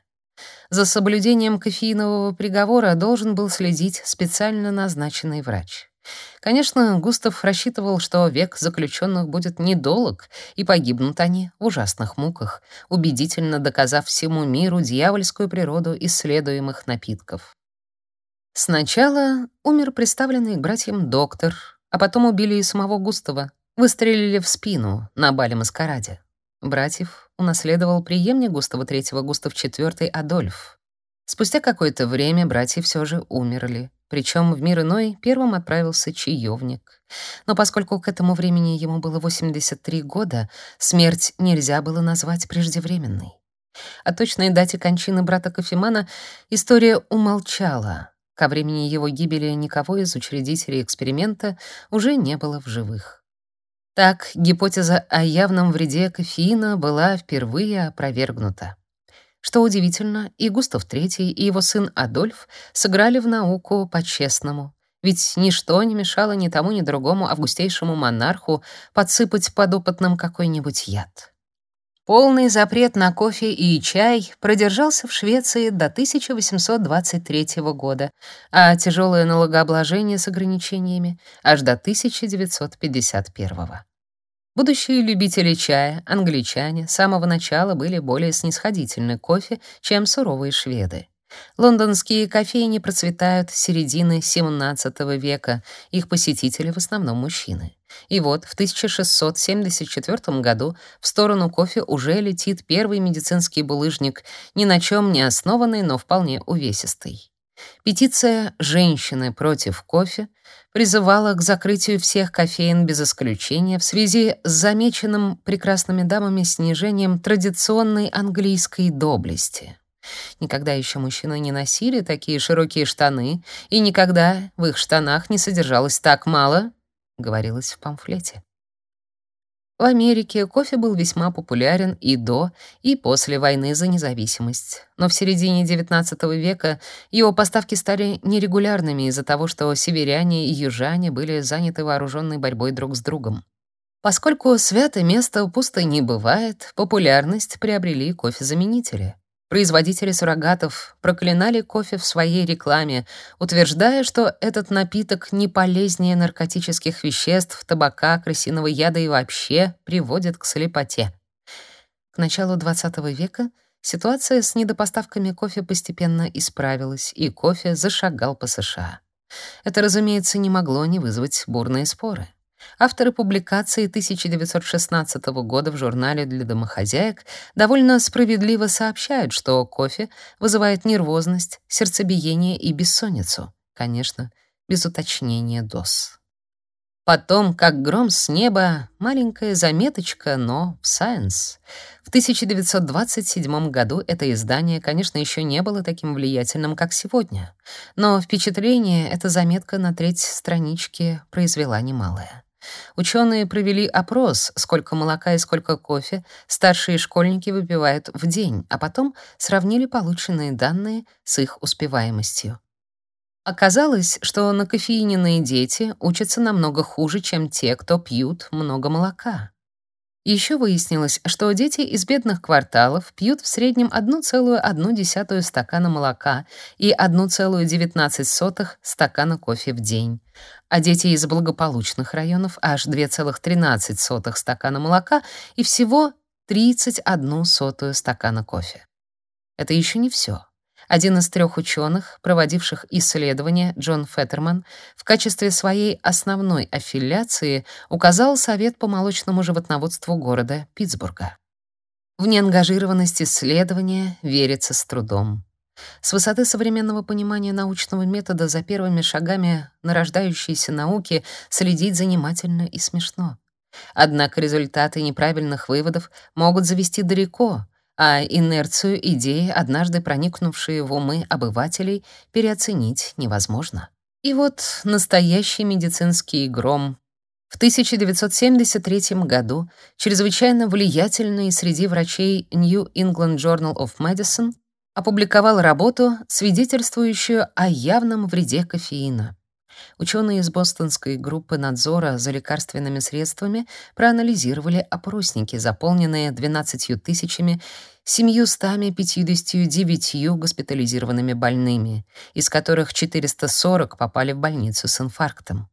За соблюдением кофеинового приговора должен был следить специально назначенный врач. Конечно, Густав рассчитывал, что век заключенных будет недолг, и погибнут они в ужасных муках, убедительно доказав всему миру дьявольскую природу исследуемых напитков. Сначала умер представленный к братьям доктор, а потом убили и самого Густава, выстрелили в спину на бале-маскараде. Братьев унаследовал преемник Густава III Густав IV Адольф. Спустя какое-то время братья все же умерли, причем в мир иной первым отправился чаевник. Но поскольку к этому времени ему было 83 года, смерть нельзя было назвать преждевременной. О точной дате кончины брата Кофемана история умолчала, Ко времени его гибели никого из учредителей эксперимента уже не было в живых. Так, гипотеза о явном вреде кофеина была впервые опровергнута. Что удивительно, и Густав III, и его сын Адольф сыграли в науку по-честному. Ведь ничто не мешало ни тому, ни другому августейшему монарху подсыпать подопытным какой-нибудь яд. Полный запрет на кофе и чай продержался в Швеции до 1823 года, а тяжелое налогообложение с ограничениями аж до 1951 года. Будущие любители чая, англичане, с самого начала были более снисходительны к кофе, чем суровые шведы. Лондонские кофейни процветают с середины XVII века, их посетители в основном мужчины. И вот в 1674 году в сторону кофе уже летит первый медицинский булыжник, ни на чем не основанный, но вполне увесистый. Петиция «Женщины против кофе» призывала к закрытию всех кофеин без исключения в связи с замеченным прекрасными дамами снижением традиционной английской доблести. Никогда еще мужчины не носили такие широкие штаны, и никогда в их штанах не содержалось так мало, говорилось в памфлете. В Америке кофе был весьма популярен и до, и после войны за независимость. Но в середине XIX века его поставки стали нерегулярными из-за того, что северяне и южане были заняты вооруженной борьбой друг с другом. Поскольку святое место пусто не бывает, популярность приобрели кофе-заменители. Производители суррогатов проклинали кофе в своей рекламе, утверждая, что этот напиток не полезнее наркотических веществ, табака, крысиного яда и вообще приводит к слепоте. К началу XX века ситуация с недопоставками кофе постепенно исправилась, и кофе зашагал по США. Это, разумеется, не могло не вызвать бурные споры. Авторы публикации 1916 года в журнале для домохозяек довольно справедливо сообщают, что кофе вызывает нервозность, сердцебиение и бессонницу. Конечно, без уточнения доз. Потом, как гром с неба, маленькая заметочка, но в Science. В 1927 году это издание, конечно, еще не было таким влиятельным, как сегодня, но впечатление эта заметка на треть странички произвела немалое. Ученые провели опрос, сколько молока и сколько кофе старшие школьники выпивают в день, а потом сравнили полученные данные с их успеваемостью. Оказалось, что накофеиненные дети учатся намного хуже, чем те, кто пьют много молока. Еще выяснилось, что дети из бедных кварталов пьют в среднем 1,1 стакана молока и 1,19 стакана кофе в день, а дети из благополучных районов аж 2,13 стакана молока и всего 31 сотую стакана кофе. Это еще не все. Один из трех ученых, проводивших исследование, Джон Феттерман, в качестве своей основной аффилиации указал Совет по молочному животноводству города Питтсбурга. В неангажированность исследования верится с трудом. С высоты современного понимания научного метода за первыми шагами нарождающейся науки следить занимательно и смешно. Однако результаты неправильных выводов могут завести далеко, а инерцию идеи, однажды проникнувшие в умы обывателей, переоценить невозможно. И вот настоящий медицинский гром. В 1973 году чрезвычайно влиятельный среди врачей New England Journal of Medicine опубликовал работу, свидетельствующую о явном вреде кофеина. Ученые из бостонской группы надзора за лекарственными средствами проанализировали опросники, заполненные 12 тысячами 759 госпитализированными больными, из которых 440 попали в больницу с инфарктом.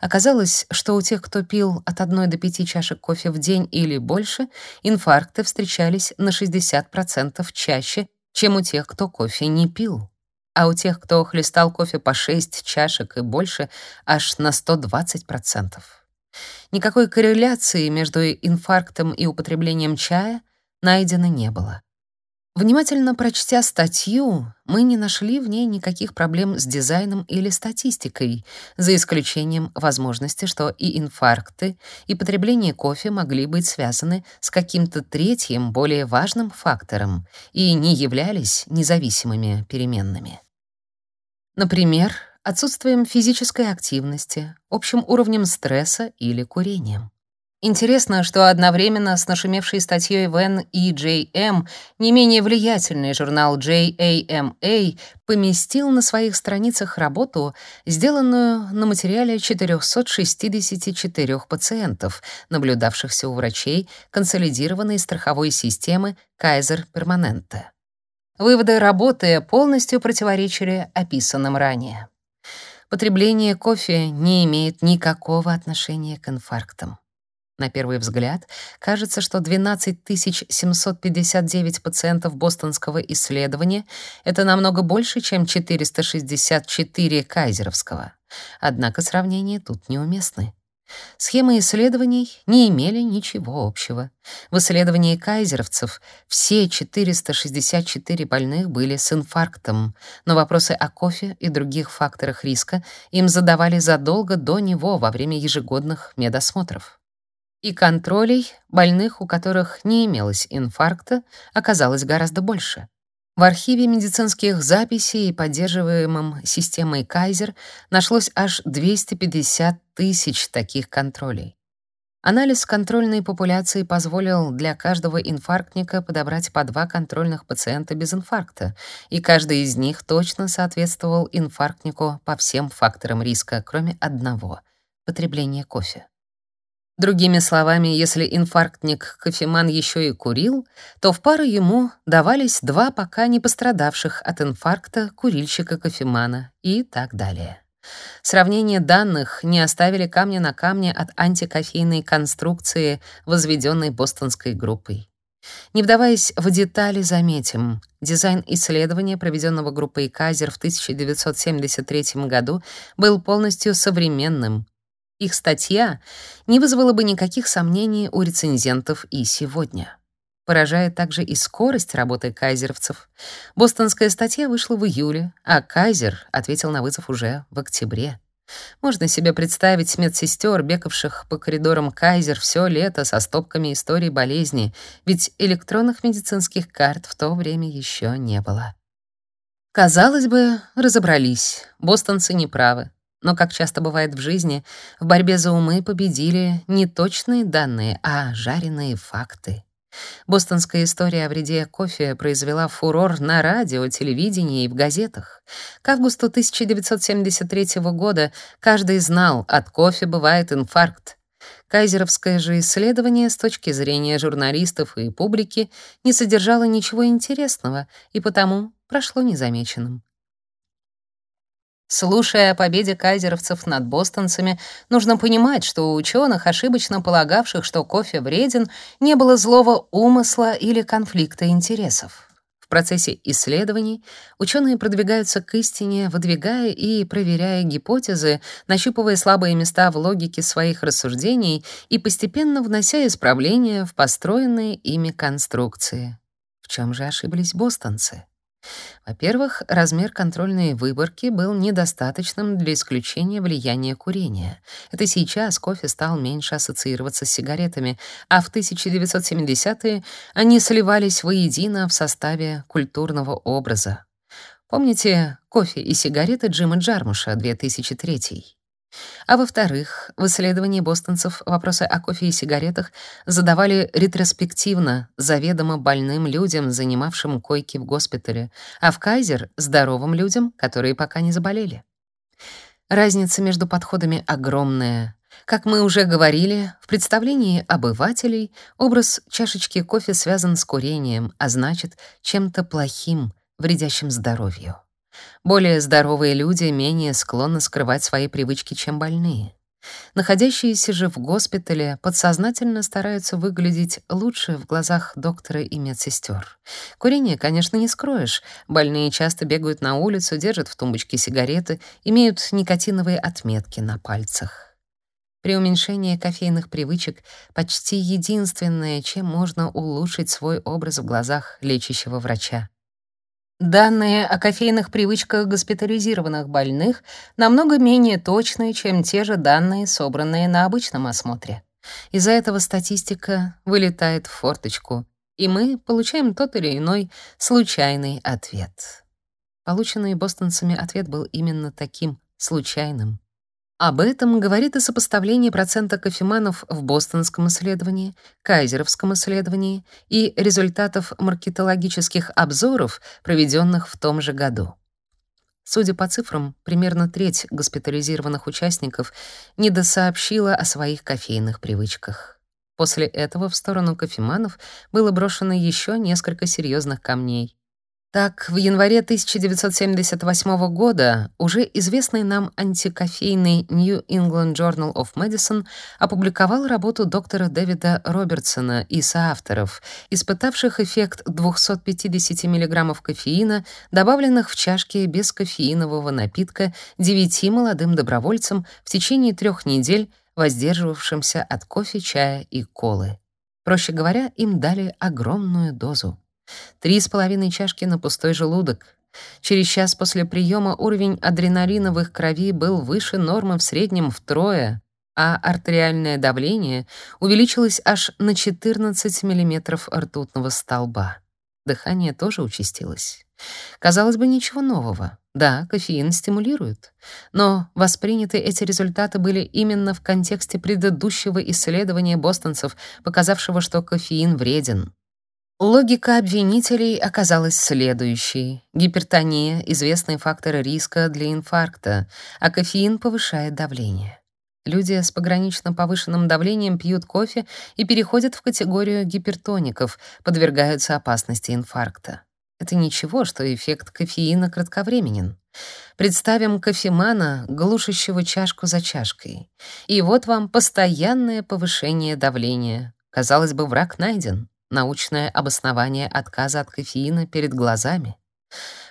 Оказалось, что у тех, кто пил от 1 до 5 чашек кофе в день или больше, инфаркты встречались на 60% чаще, чем у тех, кто кофе не пил а у тех, кто хлестал кофе по 6 чашек и больше, аж на 120%. Никакой корреляции между инфарктом и употреблением чая найдено не было. Внимательно прочтя статью, мы не нашли в ней никаких проблем с дизайном или статистикой, за исключением возможности, что и инфаркты, и потребление кофе могли быть связаны с каким-то третьим, более важным фактором и не являлись независимыми переменными. Например, отсутствием физической активности, общим уровнем стресса или курением. Интересно, что одновременно с нашумевшей статьей в NEJM не менее влиятельный журнал JAMA поместил на своих страницах работу, сделанную на материале 464 пациентов, наблюдавшихся у врачей консолидированной страховой системы Kaiser Permanente. Выводы работы полностью противоречили описанным ранее. Потребление кофе не имеет никакого отношения к инфарктам. На первый взгляд, кажется, что 12 759 пациентов бостонского исследования — это намного больше, чем 464 кайзеровского. Однако сравнения тут неуместны. Схемы исследований не имели ничего общего. В исследовании кайзеровцев все 464 больных были с инфарктом, но вопросы о кофе и других факторах риска им задавали задолго до него во время ежегодных медосмотров и контролей, больных, у которых не имелось инфаркта, оказалось гораздо больше. В архиве медицинских записей, поддерживаемом системой Kaiser, нашлось аж 250 тысяч таких контролей. Анализ контрольной популяции позволил для каждого инфарктника подобрать по два контрольных пациента без инфаркта, и каждый из них точно соответствовал инфарктнику по всем факторам риска, кроме одного — потребления кофе. Другими словами, если инфарктник-кофеман еще и курил, то в пару ему давались два пока не пострадавших от инфаркта курильщика-кофемана и так далее. Сравнение данных не оставили камня на камне от антикофейной конструкции, возведенной бостонской группой. Не вдаваясь в детали, заметим, дизайн исследования, проведенного группой Казер в 1973 году, был полностью современным, их статья не вызвала бы никаких сомнений у рецензентов и сегодня. Поражает также и скорость работы кайзеровцев. Бостонская статья вышла в июле, а Кайзер ответил на вызов уже в октябре. Можно себе представить медсестер, бегавших по коридорам Кайзер все лето со стопками историй болезни, ведь электронных медицинских карт в то время еще не было. Казалось бы, разобрались. Бостонцы не правы. Но, как часто бывает в жизни, в борьбе за умы победили не точные данные, а жареные факты. Бостонская история о вреде кофе произвела фурор на радио, телевидении и в газетах. К августу 1973 года каждый знал, от кофе бывает инфаркт. Кайзеровское же исследование с точки зрения журналистов и публики не содержало ничего интересного и потому прошло незамеченным. Слушая о победе кайзеровцев над бостонцами, нужно понимать, что у ученых, ошибочно полагавших, что кофе вреден, не было злого умысла или конфликта интересов. В процессе исследований ученые продвигаются к истине, выдвигая и проверяя гипотезы, нащупывая слабые места в логике своих рассуждений и постепенно внося исправления в построенные ими конструкции. В чем же ошиблись бостонцы? Во-первых, размер контрольной выборки был недостаточным для исключения влияния курения. Это сейчас кофе стал меньше ассоциироваться с сигаретами, а в 1970-е они сливались воедино в составе культурного образа. Помните кофе и сигареты Джима Джармуша 2003? А во-вторых, в исследовании бостонцев вопросы о кофе и сигаретах задавали ретроспективно заведомо больным людям, занимавшим койки в госпитале, а в Кайзер — здоровым людям, которые пока не заболели. Разница между подходами огромная. Как мы уже говорили, в представлении обывателей образ чашечки кофе связан с курением, а значит, чем-то плохим, вредящим здоровью. Более здоровые люди менее склонны скрывать свои привычки, чем больные. Находящиеся же в госпитале подсознательно стараются выглядеть лучше в глазах доктора и медсестер. Курение, конечно, не скроешь. Больные часто бегают на улицу, держат в тумбочке сигареты, имеют никотиновые отметки на пальцах. При уменьшении кофейных привычек почти единственное, чем можно улучшить свой образ в глазах лечащего врача. Данные о кофейных привычках госпитализированных больных намного менее точные, чем те же данные, собранные на обычном осмотре. Из-за этого статистика вылетает в форточку, и мы получаем тот или иной случайный ответ. Полученный бостонцами ответ был именно таким случайным. Об этом говорит и сопоставление процента кофеманов в бостонском исследовании, кайзеровском исследовании и результатов маркетологических обзоров, проведенных в том же году. Судя по цифрам, примерно треть госпитализированных участников недосообщила о своих кофейных привычках. После этого в сторону кофеманов было брошено еще несколько серьезных камней. Так, в январе 1978 года уже известный нам антикофейный New England Journal of Medicine опубликовал работу доктора Дэвида Робертсона и соавторов, испытавших эффект 250 мг кофеина, добавленных в чашки бескофеинового напитка девяти молодым добровольцам в течение трех недель, воздерживавшимся от кофе, чая и колы. Проще говоря, им дали огромную дозу. Три с половиной чашки на пустой желудок. Через час после приема уровень адреналина в их крови был выше нормы в среднем втрое, а артериальное давление увеличилось аж на 14 мм ртутного столба. Дыхание тоже участилось. Казалось бы, ничего нового. Да, кофеин стимулирует. Но восприняты эти результаты были именно в контексте предыдущего исследования бостонцев, показавшего, что кофеин вреден. Логика обвинителей оказалась следующей. Гипертония — известный фактор риска для инфаркта, а кофеин повышает давление. Люди с погранично повышенным давлением пьют кофе и переходят в категорию гипертоников, подвергаются опасности инфаркта. Это ничего, что эффект кофеина кратковременен. Представим кофемана, глушащего чашку за чашкой. И вот вам постоянное повышение давления. Казалось бы, враг найден научное обоснование отказа от кофеина перед глазами.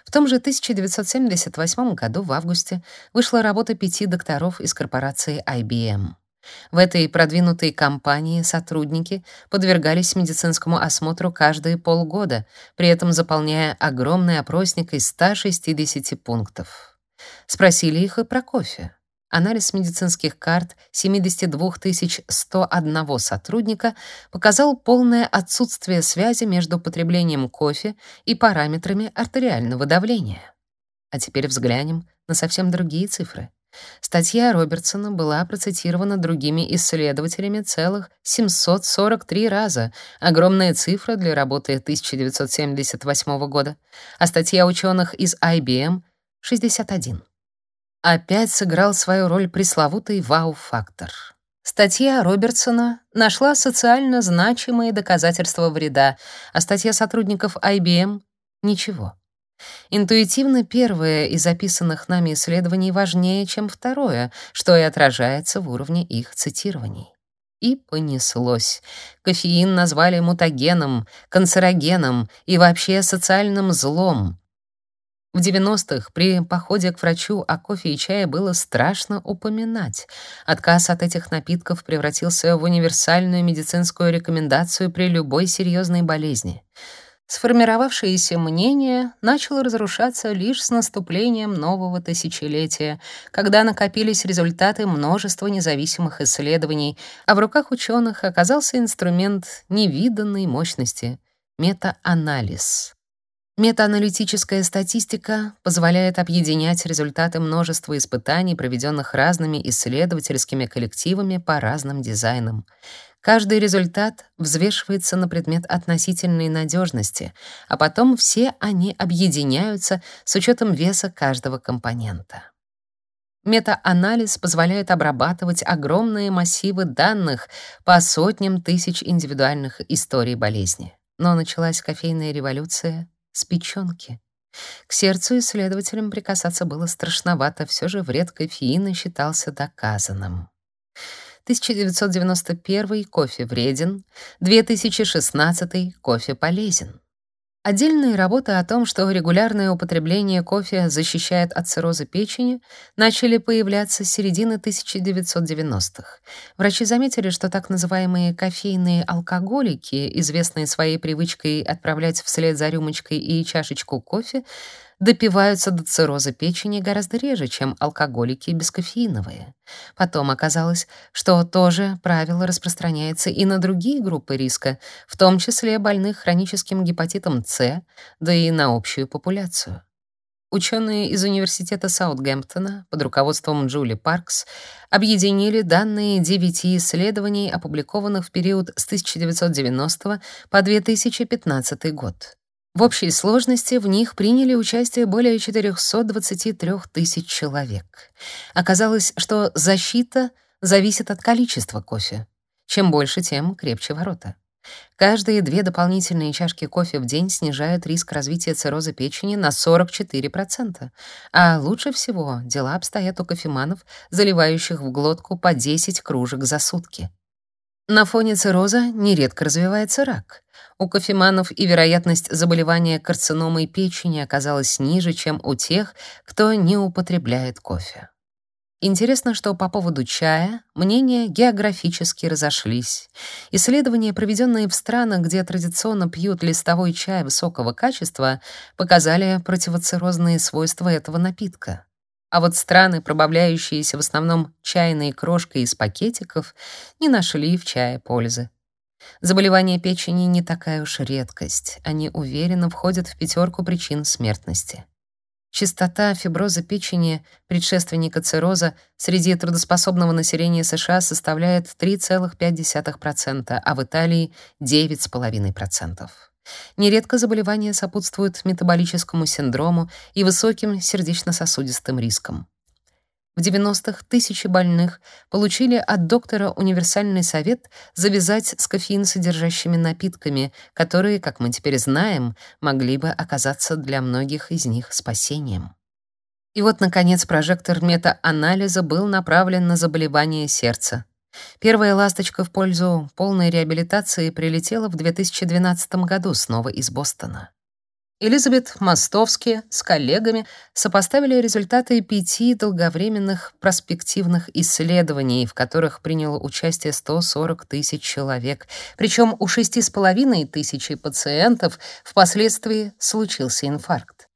В том же 1978 году в августе вышла работа пяти докторов из корпорации IBM. В этой продвинутой компании сотрудники подвергались медицинскому осмотру каждые полгода, при этом заполняя огромный опросник из 160 пунктов. Спросили их и про кофе. Анализ медицинских карт 72 101 сотрудника показал полное отсутствие связи между потреблением кофе и параметрами артериального давления. А теперь взглянем на совсем другие цифры. Статья Робертсона была процитирована другими исследователями целых 743 раза, огромная цифра для работы 1978 года, а статья ученых из IBM — 61 опять сыграл свою роль пресловутый вау-фактор. Статья Робертсона нашла социально значимые доказательства вреда, а статья сотрудников IBM — ничего. Интуитивно первое из записанных нами исследований важнее, чем второе, что и отражается в уровне их цитирований. И понеслось. Кофеин назвали мутагеном, канцерогеном и вообще социальным злом. В 90-х при походе к врачу о кофе и чае было страшно упоминать. Отказ от этих напитков превратился в универсальную медицинскую рекомендацию при любой серьезной болезни. Сформировавшееся мнение начало разрушаться лишь с наступлением нового тысячелетия, когда накопились результаты множества независимых исследований, а в руках ученых оказался инструмент невиданной мощности — метаанализ. Метааналитическая статистика позволяет объединять результаты множества испытаний, проведенных разными исследовательскими коллективами по разным дизайнам. Каждый результат взвешивается на предмет относительной надежности, а потом все они объединяются с учетом веса каждого компонента. Метаанализ позволяет обрабатывать огромные массивы данных по сотням тысяч индивидуальных историй болезни. Но началась кофейная революция, с печёнки. К сердцу исследователям прикасаться было страшновато, все же вред кофеина считался доказанным. 1991 кофе вреден, 2016 кофе полезен. Отдельные работы о том, что регулярное употребление кофе защищает от цирроза печени, начали появляться с середины 1990-х. Врачи заметили, что так называемые кофейные алкоголики, известные своей привычкой отправлять вслед за рюмочкой и чашечку кофе, допиваются до цирроза печени гораздо реже, чем алкоголики бескофеиновые. Потом оказалось, что тоже правило распространяется и на другие группы риска, в том числе больных хроническим гепатитом С, да и на общую популяцию. Ученые из Университета Саутгемптона под руководством Джули Паркс объединили данные девяти исследований, опубликованных в период с 1990 по 2015 год. В общей сложности в них приняли участие более 423 тысяч человек. Оказалось, что защита зависит от количества кофе. Чем больше, тем крепче ворота. Каждые две дополнительные чашки кофе в день снижают риск развития цирроза печени на 44%. А лучше всего дела обстоят у кофеманов, заливающих в глотку по 10 кружек за сутки. На фоне цирроза нередко развивается рак. У кофеманов и вероятность заболевания карциномой печени оказалась ниже, чем у тех, кто не употребляет кофе. Интересно, что по поводу чая мнения географически разошлись. Исследования, проведенные в странах, где традиционно пьют листовой чай высокого качества, показали противоциррозные свойства этого напитка. А вот страны, пробавляющиеся в основном чайной крошкой из пакетиков, не нашли в чае пользы. Заболевания печени не такая уж редкость. Они уверенно входят в пятерку причин смертности. Частота фиброза печени, предшественника цирроза, среди трудоспособного населения США составляет 3,5%, а в Италии — 9,5%. Нередко заболевания сопутствуют метаболическому синдрому и высоким сердечно-сосудистым рискам. В 90-х тысячи больных получили от доктора универсальный совет завязать с кофеин-содержащими напитками, которые, как мы теперь знаем, могли бы оказаться для многих из них спасением. И вот, наконец, прожектор мета-анализа был направлен на заболевание сердца. Первая ласточка в пользу полной реабилитации прилетела в 2012 году снова из Бостона. Элизабет Мостовски с коллегами сопоставили результаты пяти долговременных проспективных исследований, в которых приняло участие 140 тысяч человек, причем у 6,5 тысячи пациентов впоследствии случился инфаркт.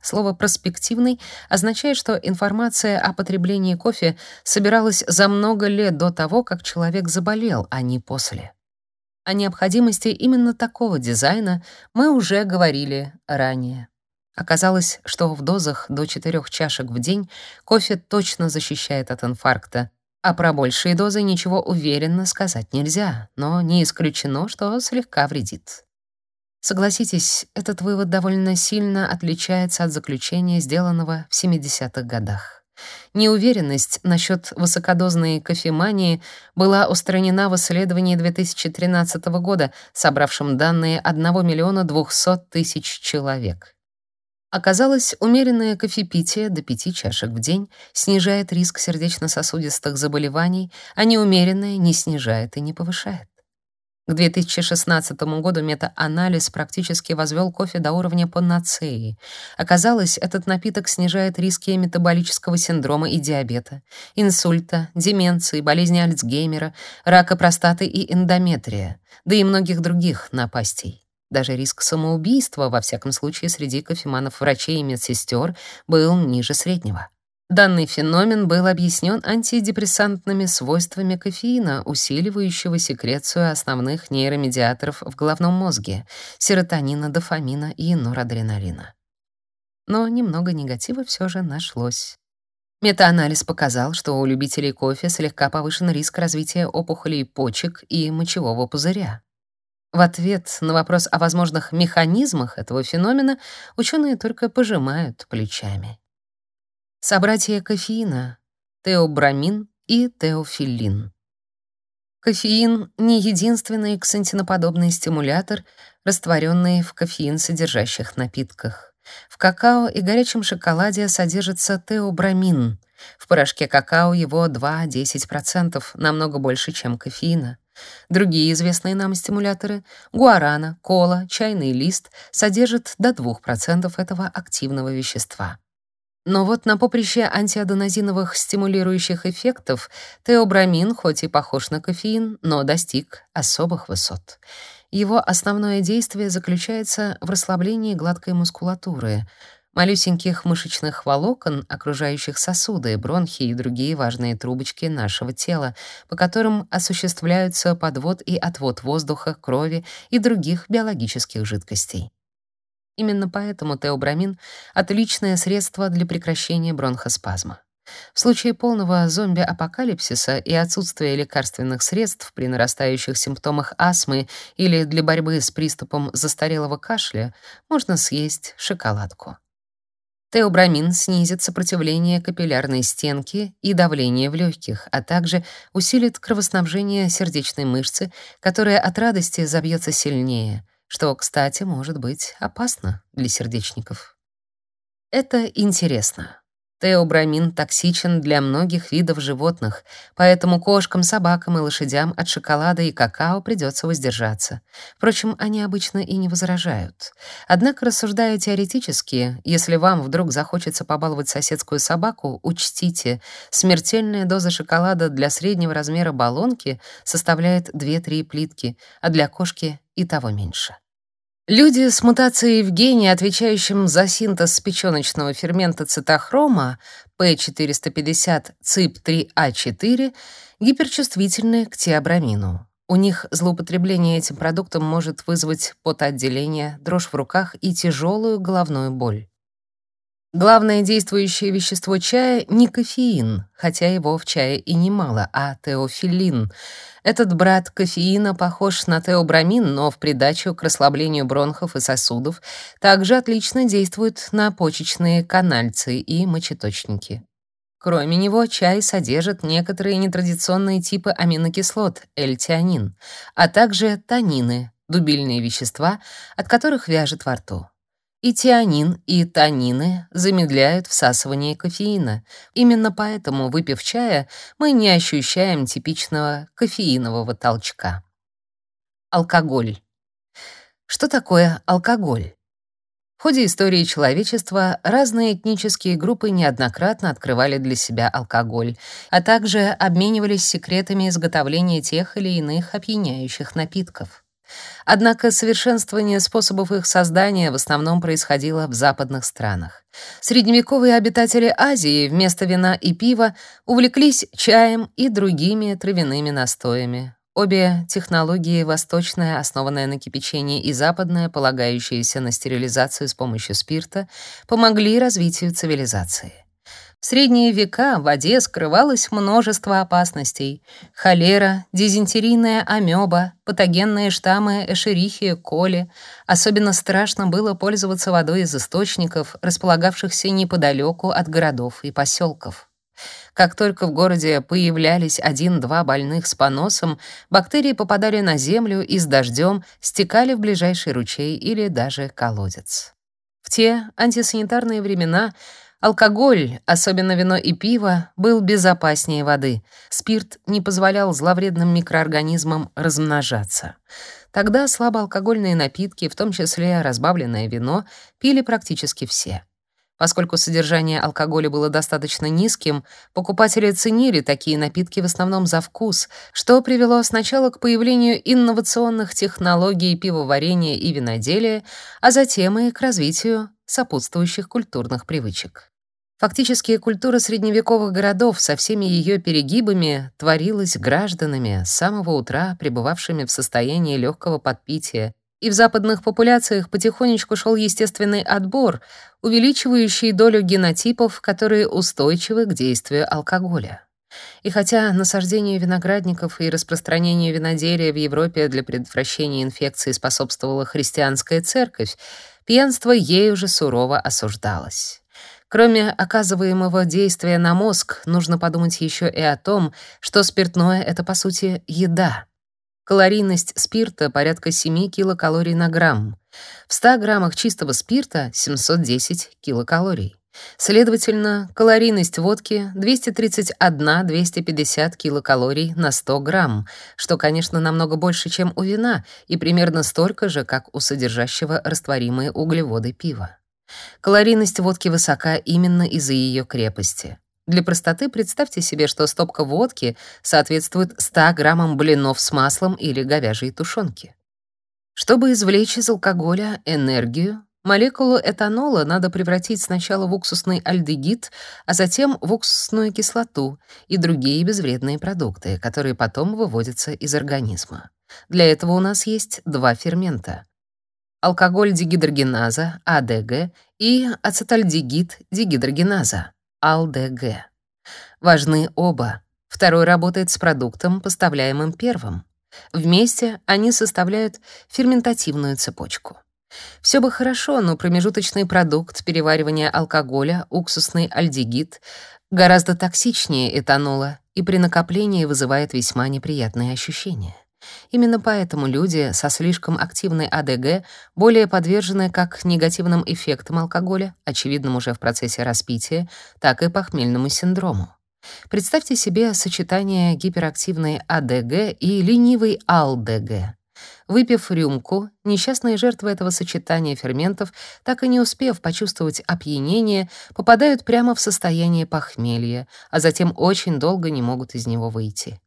Слово «проспективный» означает, что информация о потреблении кофе собиралась за много лет до того, как человек заболел, а не после. О необходимости именно такого дизайна мы уже говорили ранее. Оказалось, что в дозах до 4 чашек в день кофе точно защищает от инфаркта, а про большие дозы ничего уверенно сказать нельзя, но не исключено, что слегка вредит. Согласитесь, этот вывод довольно сильно отличается от заключения, сделанного в 70-х годах. Неуверенность насчет высокодозной кофемании была устранена в исследовании 2013 года, собравшем данные 1 миллиона 200 тысяч человек. Оказалось, умеренное кофепитие до 5 чашек в день снижает риск сердечно-сосудистых заболеваний, а неумеренное не снижает и не повышает. К 2016 году мета-анализ практически возвел кофе до уровня панацеи. Оказалось, этот напиток снижает риски метаболического синдрома и диабета, инсульта, деменции, болезни Альцгеймера, рака простаты и эндометрия, да и многих других напастей. Даже риск самоубийства, во всяком случае, среди кофеманов врачей и медсестер, был ниже среднего. Данный феномен был объяснен антидепрессантными свойствами кофеина, усиливающего секрецию основных нейромедиаторов в головном мозге — серотонина, дофамина и норадреналина. Но немного негатива все же нашлось. Метаанализ показал, что у любителей кофе слегка повышен риск развития опухолей почек и мочевого пузыря. В ответ на вопрос о возможных механизмах этого феномена ученые только пожимают плечами собратья кофеина, теобрамин и теофиллин. Кофеин — не единственный ксантиноподобный стимулятор, растворенный в кофеин содержащих напитках. В какао и горячем шоколаде содержится теобрамин. В порошке какао его 2-10%, намного больше, чем кофеина. Другие известные нам стимуляторы — гуарана, кола, чайный лист — содержат до 2% этого активного вещества. Но вот на поприще антиаденозиновых стимулирующих эффектов теобрамин хоть и похож на кофеин, но достиг особых высот. Его основное действие заключается в расслаблении гладкой мускулатуры, малюсеньких мышечных волокон, окружающих сосуды, бронхи и другие важные трубочки нашего тела, по которым осуществляются подвод и отвод воздуха, крови и других биологических жидкостей. Именно поэтому теобрамин — отличное средство для прекращения бронхоспазма. В случае полного зомби-апокалипсиса и отсутствия лекарственных средств при нарастающих симптомах астмы или для борьбы с приступом застарелого кашля можно съесть шоколадку. Теобрамин снизит сопротивление капиллярной стенки и давление в легких, а также усилит кровоснабжение сердечной мышцы, которая от радости забьется сильнее, что, кстати, может быть опасно для сердечников. Это интересно. Теобрамин токсичен для многих видов животных, поэтому кошкам, собакам и лошадям от шоколада и какао придется воздержаться. Впрочем, они обычно и не возражают. Однако, рассуждая теоретически, если вам вдруг захочется побаловать соседскую собаку, учтите, смертельная доза шоколада для среднего размера баллонки составляет 2-3 плитки, а для кошки и того меньше. Люди с мутацией в гене, отвечающим за синтез печёночного фермента цитохрома P450 CYP3A4, гиперчувствительны к теобрамину. У них злоупотребление этим продуктом может вызвать потоотделение, дрожь в руках и тяжелую головную боль. Главное действующее вещество чая — не кофеин, хотя его в чае и немало, а теофилин. Этот брат кофеина похож на теобрамин, но в придачу к расслаблению бронхов и сосудов также отлично действует на почечные канальцы и мочеточники. Кроме него, чай содержит некоторые нетрадиционные типы аминокислот, L-тианин, а также танины, дубильные вещества, от которых вяжет во рту. И тианин, и танины замедляют всасывание кофеина. Именно поэтому, выпив чая, мы не ощущаем типичного кофеинового толчка. Алкоголь. Что такое алкоголь? В ходе истории человечества разные этнические группы неоднократно открывали для себя алкоголь, а также обменивались секретами изготовления тех или иных опьяняющих напитков. Однако совершенствование способов их создания в основном происходило в западных странах. Средневековые обитатели Азии вместо вина и пива увлеклись чаем и другими травяными настоями. Обе технологии, восточная, основанная на кипячении, и западная, полагающаяся на стерилизацию с помощью спирта, помогли развитию цивилизации. В средние века в воде скрывалось множество опасностей. Холера, дизентерийная амеба, патогенные штаммы эшерихия коли. Особенно страшно было пользоваться водой из источников, располагавшихся неподалеку от городов и поселков. Как только в городе появлялись один-два больных с поносом, бактерии попадали на землю и с дождем стекали в ближайший ручей или даже колодец. В те антисанитарные времена Алкоголь, особенно вино и пиво, был безопаснее воды. Спирт не позволял зловредным микроорганизмам размножаться. Тогда слабоалкогольные напитки, в том числе разбавленное вино, пили практически все. Поскольку содержание алкоголя было достаточно низким, покупатели ценили такие напитки в основном за вкус, что привело сначала к появлению инновационных технологий пивоварения и виноделия, а затем и к развитию сопутствующих культурных привычек. Фактически культура средневековых городов со всеми ее перегибами творилась гражданами с самого утра, пребывавшими в состоянии легкого подпития, и в западных популяциях потихонечку шел естественный отбор, увеличивающий долю генотипов, которые устойчивы к действию алкоголя. И хотя насаждению виноградников и распространению виноделия в Европе для предотвращения инфекции способствовала христианская церковь, пьянство ею же сурово осуждалось. Кроме оказываемого действия на мозг, нужно подумать еще и о том, что спиртное — это, по сути, еда. Калорийность спирта порядка 7 килокалорий на грамм. В 100 граммах чистого спирта 710 килокалорий. Следовательно, калорийность водки 231-250 килокалорий на 100 грамм, что, конечно, намного больше, чем у вина, и примерно столько же, как у содержащего растворимые углеводы пива. Калорийность водки высока именно из-за ее крепости. Для простоты представьте себе, что стопка водки соответствует 100 граммам блинов с маслом или говяжьей тушенки. Чтобы извлечь из алкоголя энергию, молекулу этанола надо превратить сначала в уксусный альдегид, а затем в уксусную кислоту и другие безвредные продукты, которые потом выводятся из организма. Для этого у нас есть два фермента алкоголь-дегидрогеназа, АДГ, и ацетальдегид-дегидрогеназа, АЛДГ. Важны оба. Второй работает с продуктом, поставляемым первым. Вместе они составляют ферментативную цепочку. Все бы хорошо, но промежуточный продукт переваривания алкоголя, уксусный альдегид, гораздо токсичнее этанола и при накоплении вызывает весьма неприятные ощущения. Именно поэтому люди со слишком активной АДГ более подвержены как негативным эффектам алкоголя, очевидным уже в процессе распития, так и похмельному синдрому. Представьте себе сочетание гиперактивной АДГ и ленивой АЛДГ. Выпив рюмку, несчастные жертвы этого сочетания ферментов, так и не успев почувствовать опьянение, попадают прямо в состояние похмелья, а затем очень долго не могут из него выйти.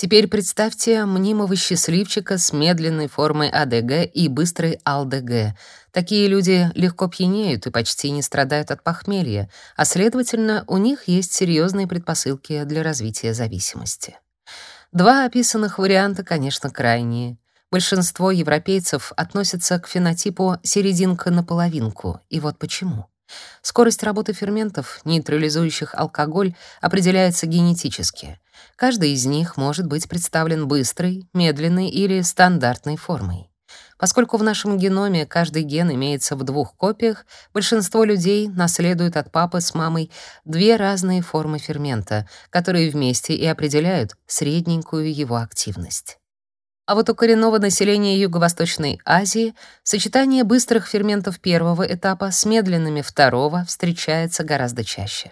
Теперь представьте мнимого счастливчика с медленной формой АДГ и быстрой АЛДГ. Такие люди легко пьянеют и почти не страдают от похмелья, а следовательно, у них есть серьезные предпосылки для развития зависимости. Два описанных варианта, конечно, крайние. Большинство европейцев относятся к фенотипу серединка на половинку, и вот почему. Скорость работы ферментов, нейтрализующих алкоголь, определяется генетически. Каждый из них может быть представлен быстрой, медленной или стандартной формой. Поскольку в нашем геноме каждый ген имеется в двух копиях, большинство людей наследуют от папы с мамой две разные формы фермента, которые вместе и определяют средненькую его активность. А вот у коренного населения Юго-Восточной Азии сочетание быстрых ферментов первого этапа с медленными второго встречается гораздо чаще.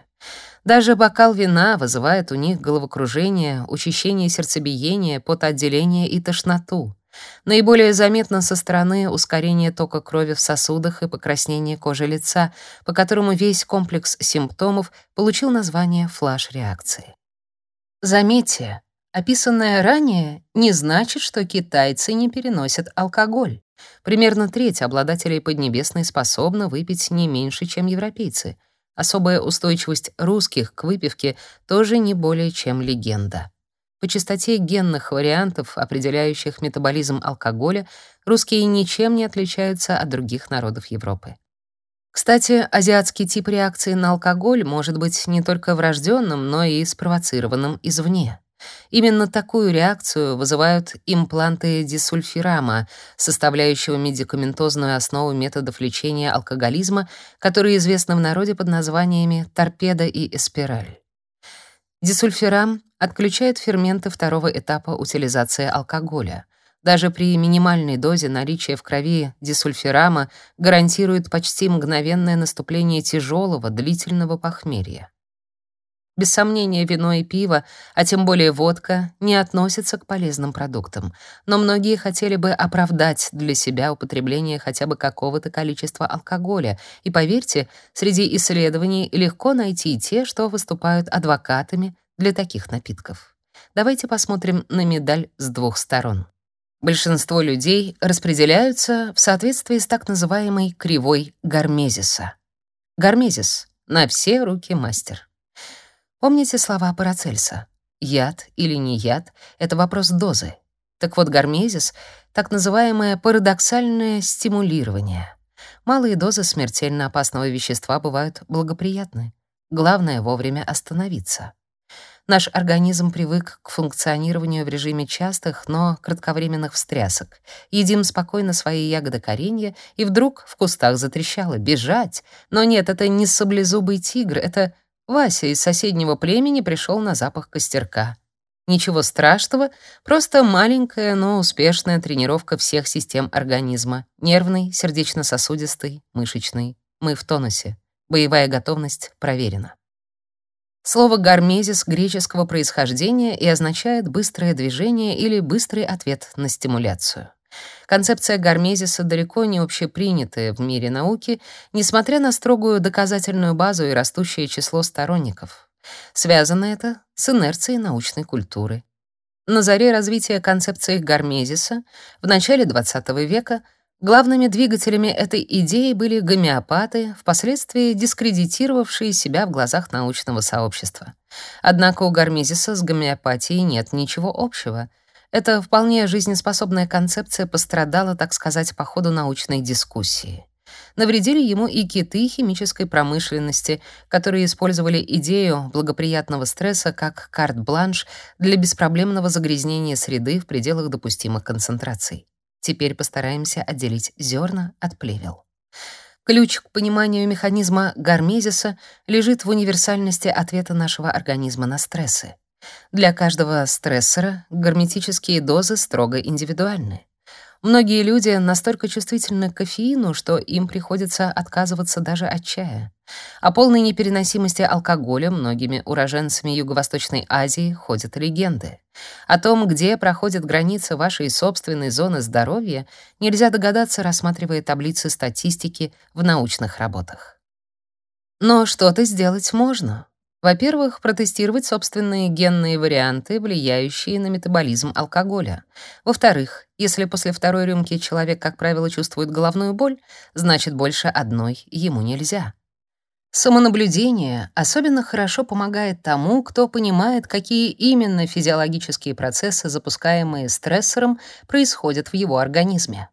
Даже бокал вина вызывает у них головокружение, учащение сердцебиения, потоотделение и тошноту. Наиболее заметно со стороны ускорение тока крови в сосудах и покраснение кожи лица, по которому весь комплекс симптомов получил название флаш-реакции. Заметьте, Описанное ранее не значит, что китайцы не переносят алкоголь. Примерно треть обладателей Поднебесной способна выпить не меньше, чем европейцы. Особая устойчивость русских к выпивке тоже не более чем легенда. По частоте генных вариантов, определяющих метаболизм алкоголя, русские ничем не отличаются от других народов Европы. Кстати, азиатский тип реакции на алкоголь может быть не только врожденным, но и спровоцированным извне. Именно такую реакцию вызывают импланты дисульфирама, составляющего медикаментозную основу методов лечения алкоголизма, которые известны в народе под названиями торпеда и эспираль. Дисульфирам отключает ферменты второго этапа утилизации алкоголя. Даже при минимальной дозе наличие в крови дисульфирама гарантирует почти мгновенное наступление тяжелого длительного похмелья. Без сомнения, вино и пиво, а тем более водка, не относятся к полезным продуктам, но многие хотели бы оправдать для себя употребление хотя бы какого-то количества алкоголя, и поверьте, среди исследований легко найти те, что выступают адвокатами для таких напитков. Давайте посмотрим на медаль с двух сторон. Большинство людей распределяются в соответствии с так называемой кривой Гармезиса. Гармезис — на все руки мастер. Помните слова Парацельса? Яд или не яд — это вопрос дозы. Так вот, гармезис — так называемое парадоксальное стимулирование. Малые дозы смертельно опасного вещества бывают благоприятны. Главное — вовремя остановиться. Наш организм привык к функционированию в режиме частых, но кратковременных встрясок. Едим спокойно свои ягоды коренья, и вдруг в кустах затрещало «бежать». Но нет, это не саблезубый тигр, это Вася из соседнего племени пришел на запах костерка. Ничего страшного, просто маленькая, но успешная тренировка всех систем организма: нервной, сердечно-сосудистой, мышечной. Мы в тонусе. Боевая готовность проверена. Слово гармезис греческого происхождения и означает быстрое движение или быстрый ответ на стимуляцию. Концепция гармезиса далеко не общепринятая в мире науки, несмотря на строгую доказательную базу и растущее число сторонников. Связано это с инерцией научной культуры. На заре развития концепции гармезиса в начале XX века главными двигателями этой идеи были гомеопаты, впоследствии дискредитировавшие себя в глазах научного сообщества. Однако у гармезиса с гомеопатией нет ничего общего — Эта вполне жизнеспособная концепция пострадала, так сказать, по ходу научной дискуссии. Навредили ему и киты химической промышленности, которые использовали идею благоприятного стресса как карт-бланш для беспроблемного загрязнения среды в пределах допустимых концентраций. Теперь постараемся отделить зерна от плевел. Ключ к пониманию механизма гармезиса лежит в универсальности ответа нашего организма на стрессы. Для каждого стрессора гарметические дозы строго индивидуальны. Многие люди настолько чувствительны к кофеину, что им приходится отказываться даже от чая. О полной непереносимости алкоголя многими уроженцами Юго-Восточной Азии ходят легенды. О том, где проходит граница вашей собственной зоны здоровья, нельзя догадаться, рассматривая таблицы статистики в научных работах. Но что-то сделать можно. Во-первых, протестировать собственные генные варианты, влияющие на метаболизм алкоголя. Во-вторых, если после второй рюмки человек, как правило, чувствует головную боль, значит, больше одной ему нельзя. Самонаблюдение особенно хорошо помогает тому, кто понимает, какие именно физиологические процессы, запускаемые стрессором, происходят в его организме.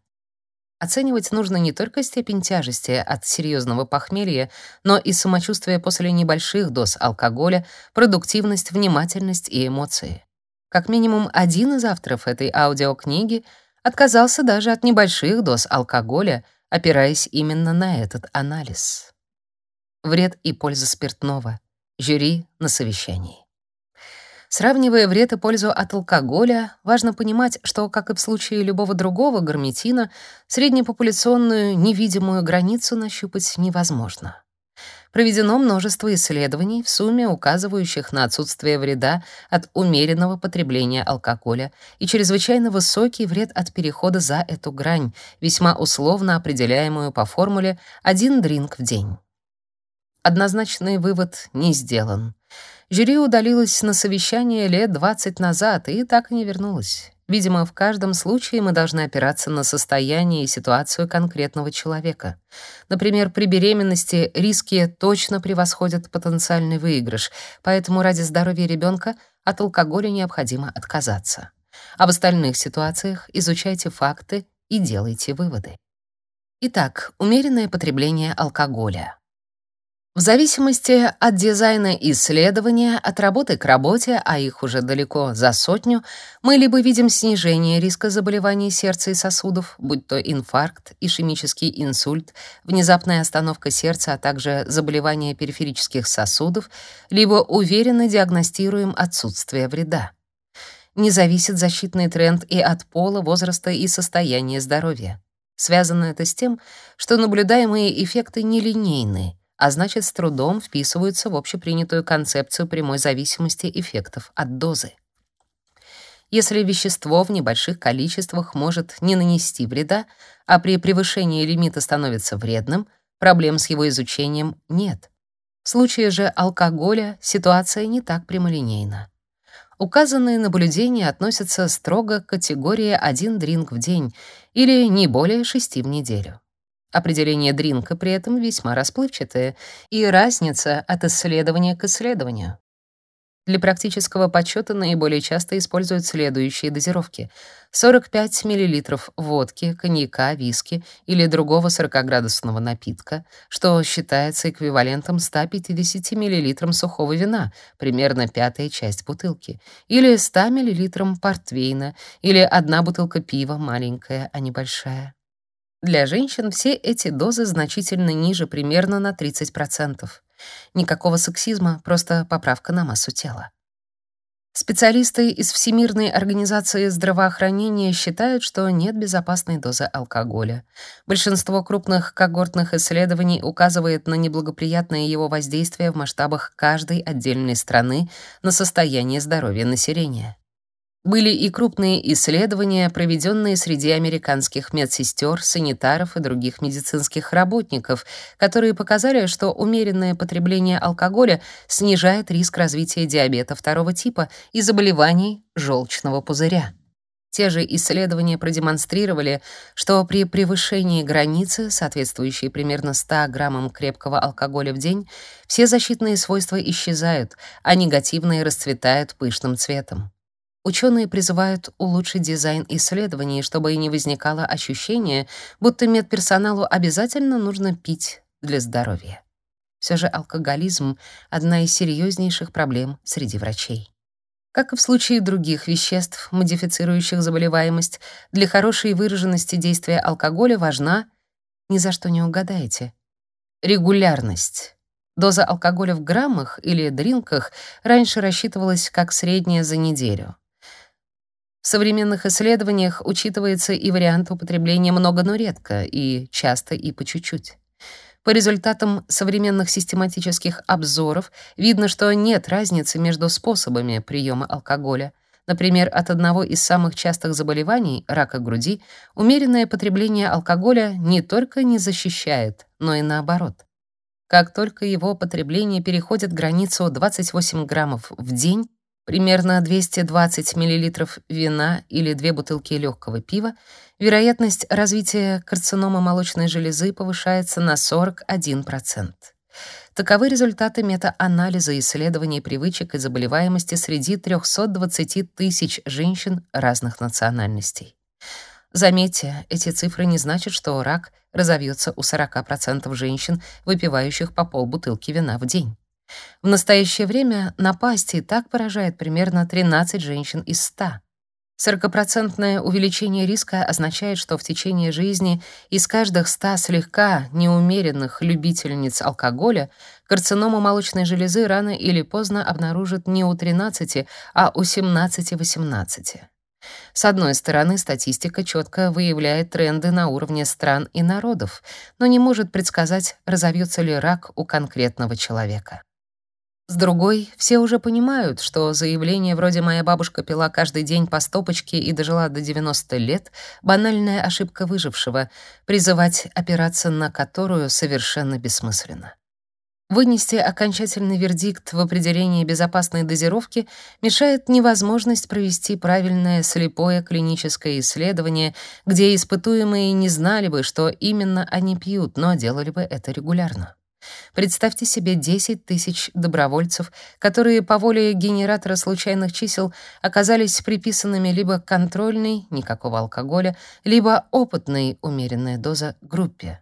Оценивать нужно не только степень тяжести от серьезного похмелья, но и самочувствие после небольших доз алкоголя, продуктивность, внимательность и эмоции. Как минимум один из авторов этой аудиокниги отказался даже от небольших доз алкоголя, опираясь именно на этот анализ. Вред и польза спиртного. Жюри на совещании. Сравнивая вред и пользу от алкоголя, важно понимать, что, как и в случае любого другого гарметина, среднепопуляционную невидимую границу нащупать невозможно. Проведено множество исследований, в сумме указывающих на отсутствие вреда от умеренного потребления алкоголя и чрезвычайно высокий вред от перехода за эту грань, весьма условно определяемую по формуле «один дринк в день». Однозначный вывод не сделан. Жюри удалилось на совещание лет 20 назад и так и не вернулось. Видимо, в каждом случае мы должны опираться на состояние и ситуацию конкретного человека. Например, при беременности риски точно превосходят потенциальный выигрыш, поэтому ради здоровья ребенка от алкоголя необходимо отказаться. А в остальных ситуациях изучайте факты и делайте выводы. Итак, умеренное потребление алкоголя. В зависимости от дизайна исследования, от работы к работе, а их уже далеко за сотню, мы либо видим снижение риска заболеваний сердца и сосудов, будь то инфаркт, ишемический инсульт, внезапная остановка сердца, а также заболевания периферических сосудов, либо уверенно диагностируем отсутствие вреда. Не зависит защитный тренд и от пола, возраста и состояния здоровья. Связано это с тем, что наблюдаемые эффекты нелинейны — а значит, с трудом вписываются в общепринятую концепцию прямой зависимости эффектов от дозы. Если вещество в небольших количествах может не нанести вреда, а при превышении лимита становится вредным, проблем с его изучением нет. В случае же алкоголя ситуация не так прямолинейна. Указанные наблюдения относятся строго к категории один дринк в день или не более шести в неделю. Определение дринка при этом весьма расплывчатое, и разница от исследования к исследованию. Для практического подсчета наиболее часто используют следующие дозировки: 45 мл водки, коньяка, виски или другого 40-градусного напитка, что считается эквивалентом 150 мл сухого вина, примерно пятая часть бутылки, или 100 мл портвейна, или одна бутылка пива, маленькая, а не большая. Для женщин все эти дозы значительно ниже, примерно на 30%. Никакого сексизма, просто поправка на массу тела. Специалисты из Всемирной организации здравоохранения считают, что нет безопасной дозы алкоголя. Большинство крупных когортных исследований указывает на неблагоприятное его воздействие в масштабах каждой отдельной страны на состояние здоровья населения. Были и крупные исследования, проведенные среди американских медсестер, санитаров и других медицинских работников, которые показали, что умеренное потребление алкоголя снижает риск развития диабета второго типа и заболеваний желчного пузыря. Те же исследования продемонстрировали, что при превышении границы, соответствующей примерно 100 граммам крепкого алкоголя в день, все защитные свойства исчезают, а негативные расцветают пышным цветом. Ученые призывают улучшить дизайн исследований, чтобы и не возникало ощущения, будто медперсоналу обязательно нужно пить для здоровья. Все же алкоголизм — одна из серьезнейших проблем среди врачей. Как и в случае других веществ, модифицирующих заболеваемость, для хорошей выраженности действия алкоголя важна, ни за что не угадаете, регулярность. Доза алкоголя в граммах или дринках раньше рассчитывалась как средняя за неделю. В современных исследованиях учитывается и вариант употребления много, но редко, и часто, и по чуть-чуть. По результатам современных систематических обзоров видно, что нет разницы между способами приема алкоголя. Например, от одного из самых частых заболеваний рака груди умеренное потребление алкоголя не только не защищает, но и наоборот. Как только его потребление переходит границу 28 граммов в день, примерно 220 мл вина или две бутылки легкого пива, вероятность развития карциномы молочной железы повышается на 41%. Таковы результаты метаанализа исследований привычек и заболеваемости среди 320 тысяч женщин разных национальностей. Заметьте, эти цифры не значат, что рак разовьется у 40% женщин, выпивающих по полбутылки вина в день. В настоящее время напасти так поражает примерно 13 женщин из 100. 40% увеличение риска означает, что в течение жизни из каждых 100 слегка неумеренных любительниц алкоголя карциному молочной железы рано или поздно обнаружат не у 13, а у 17-18. С одной стороны, статистика четко выявляет тренды на уровне стран и народов, но не может предсказать, разовьется ли рак у конкретного человека. С другой, все уже понимают, что заявление вроде «моя бабушка пила каждый день по стопочке и дожила до 90 лет» — банальная ошибка выжившего, призывать опираться на которую совершенно бессмысленно. Вынести окончательный вердикт в определении безопасной дозировки мешает невозможность провести правильное слепое клиническое исследование, где испытуемые не знали бы, что именно они пьют, но делали бы это регулярно. Представьте себе 10 тысяч добровольцев, которые по воле генератора случайных чисел оказались приписанными либо контрольной, никакого алкоголя, либо опытной, умеренная доза группе.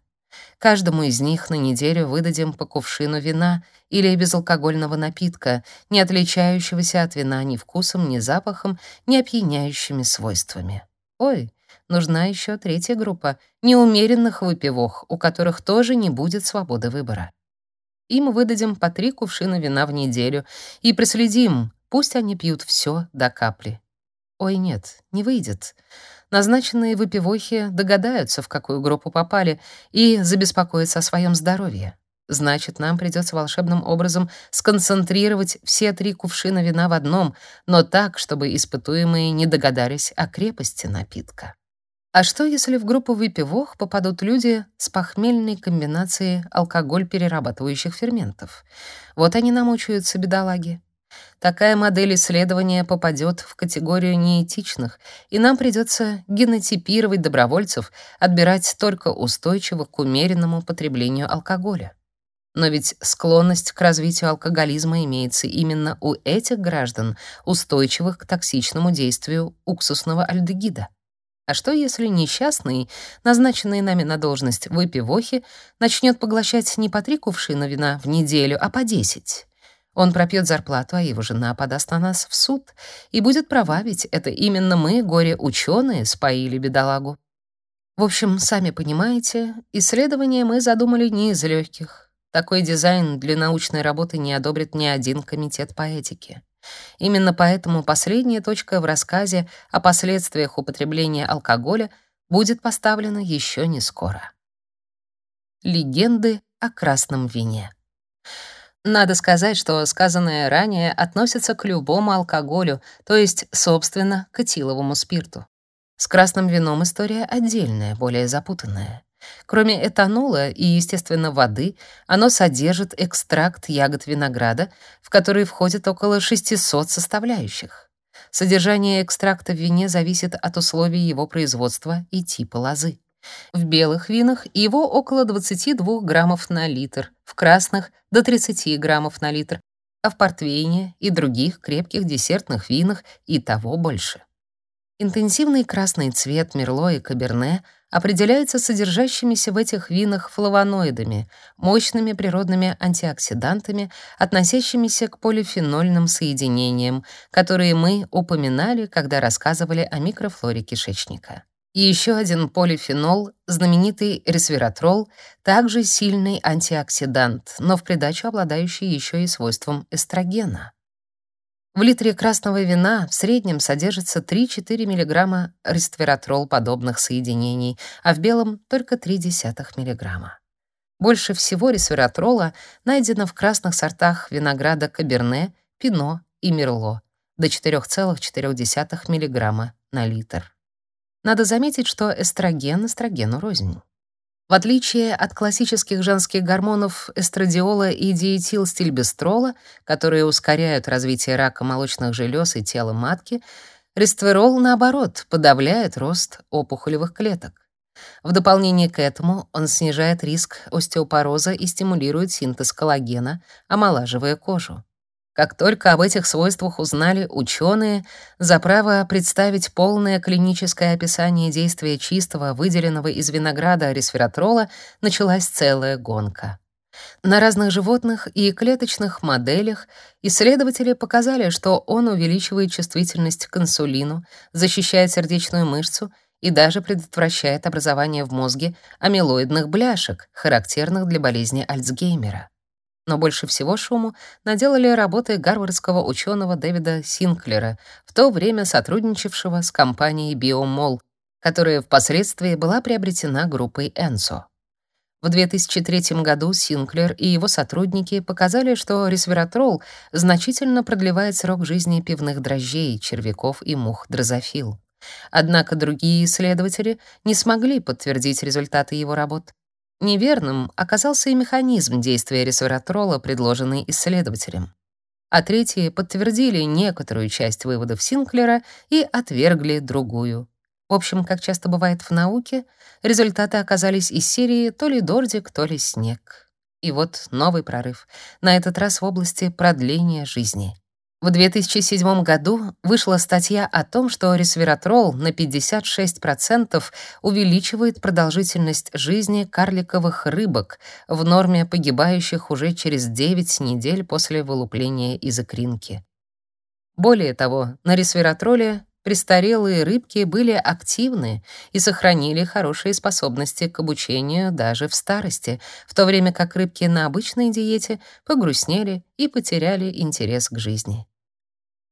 Каждому из них на неделю выдадим по кувшину вина или безалкогольного напитка, не отличающегося от вина ни вкусом, ни запахом, ни опьяняющими свойствами. Ой, нужна еще третья группа неумеренных выпивох, у которых тоже не будет свободы выбора. Им выдадим по три кувшина вина в неделю и проследим, пусть они пьют все до капли. Ой, нет, не выйдет. Назначенные выпивохи догадаются, в какую группу попали, и забеспокоятся о своем здоровье. Значит, нам придется волшебным образом сконцентрировать все три кувшина вина в одном, но так, чтобы испытуемые не догадались о крепости напитка. А что, если в группу выпивох попадут люди с похмельной комбинацией алкоголь-перерабатывающих ферментов? Вот они намучаются, бедолаги. Такая модель исследования попадет в категорию неэтичных, и нам придется генотипировать добровольцев, отбирать только устойчиво к умеренному потреблению алкоголя. Но ведь склонность к развитию алкоголизма имеется именно у этих граждан, устойчивых к токсичному действию уксусного альдегида. А что, если несчастный, назначенный нами на должность выпивохи, начнет поглощать не по три кувшина вина в неделю, а по десять? Он пропьет зарплату, а его жена подаст на нас в суд и будет права, ведь это именно мы, горе-ученые, споили бедолагу. В общем, сами понимаете, исследование мы задумали не из легких. Такой дизайн для научной работы не одобрит ни один комитет по этике. Именно поэтому последняя точка в рассказе о последствиях употребления алкоголя будет поставлена еще не скоро. Легенды о красном вине. Надо сказать, что сказанное ранее относится к любому алкоголю, то есть, собственно, к этиловому спирту. С красным вином история отдельная, более запутанная. Кроме этанола и, естественно, воды, оно содержит экстракт ягод винограда, в который входит около 600 составляющих. Содержание экстракта в вине зависит от условий его производства и типа лозы. В белых винах его около 22 граммов на литр, в красных — до 30 граммов на литр, а в портвейне и других крепких десертных винах и того больше. Интенсивный красный цвет Мерло и Каберне определяется содержащимися в этих винах флавоноидами, мощными природными антиоксидантами, относящимися к полифенольным соединениям, которые мы упоминали, когда рассказывали о микрофлоре кишечника. И еще один полифенол, знаменитый ресвератрол, также сильный антиоксидант, но в придачу обладающий еще и свойством эстрогена. В литре красного вина в среднем содержится 3-4 мг ресвератрол подобных соединений, а в белом только 0,3 мг. Больше всего ресвератрола найдено в красных сортах винограда Каберне, Пино и Мерло до 4,4 мг на литр. Надо заметить, что эстроген эстрогену рознь. В отличие от классических женских гормонов эстрадиола и диэтилстильбестрола, которые ускоряют развитие рака молочных желез и тела матки, рестверол, наоборот, подавляет рост опухолевых клеток. В дополнение к этому он снижает риск остеопороза и стимулирует синтез коллагена, омолаживая кожу. Как только об этих свойствах узнали ученые, за право представить полное клиническое описание действия чистого, выделенного из винограда ресвератрола, началась целая гонка. На разных животных и клеточных моделях исследователи показали, что он увеличивает чувствительность к инсулину, защищает сердечную мышцу и даже предотвращает образование в мозге амилоидных бляшек, характерных для болезни Альцгеймера. Но больше всего шуму наделали работы гарвардского ученого Дэвида Синклера, в то время сотрудничавшего с компанией Biomol, которая впоследствии была приобретена группой Enso. В 2003 году Синклер и его сотрудники показали, что ресвератрол значительно продлевает срок жизни пивных дрожжей, червяков и мух дрозофил. Однако другие исследователи не смогли подтвердить результаты его работ. Неверным оказался и механизм действия ресвератрола, предложенный исследователем. А третьи подтвердили некоторую часть выводов Синклера и отвергли другую. В общем, как часто бывает в науке, результаты оказались из серии то ли дождик, то ли снег. И вот новый прорыв, на этот раз в области продления жизни. В 2007 году вышла статья о том, что ресвератрол на 56% увеличивает продолжительность жизни карликовых рыбок в норме погибающих уже через 9 недель после вылупления из икринки. Более того, на ресвератроле престарелые рыбки были активны и сохранили хорошие способности к обучению даже в старости, в то время как рыбки на обычной диете погрустнели и потеряли интерес к жизни.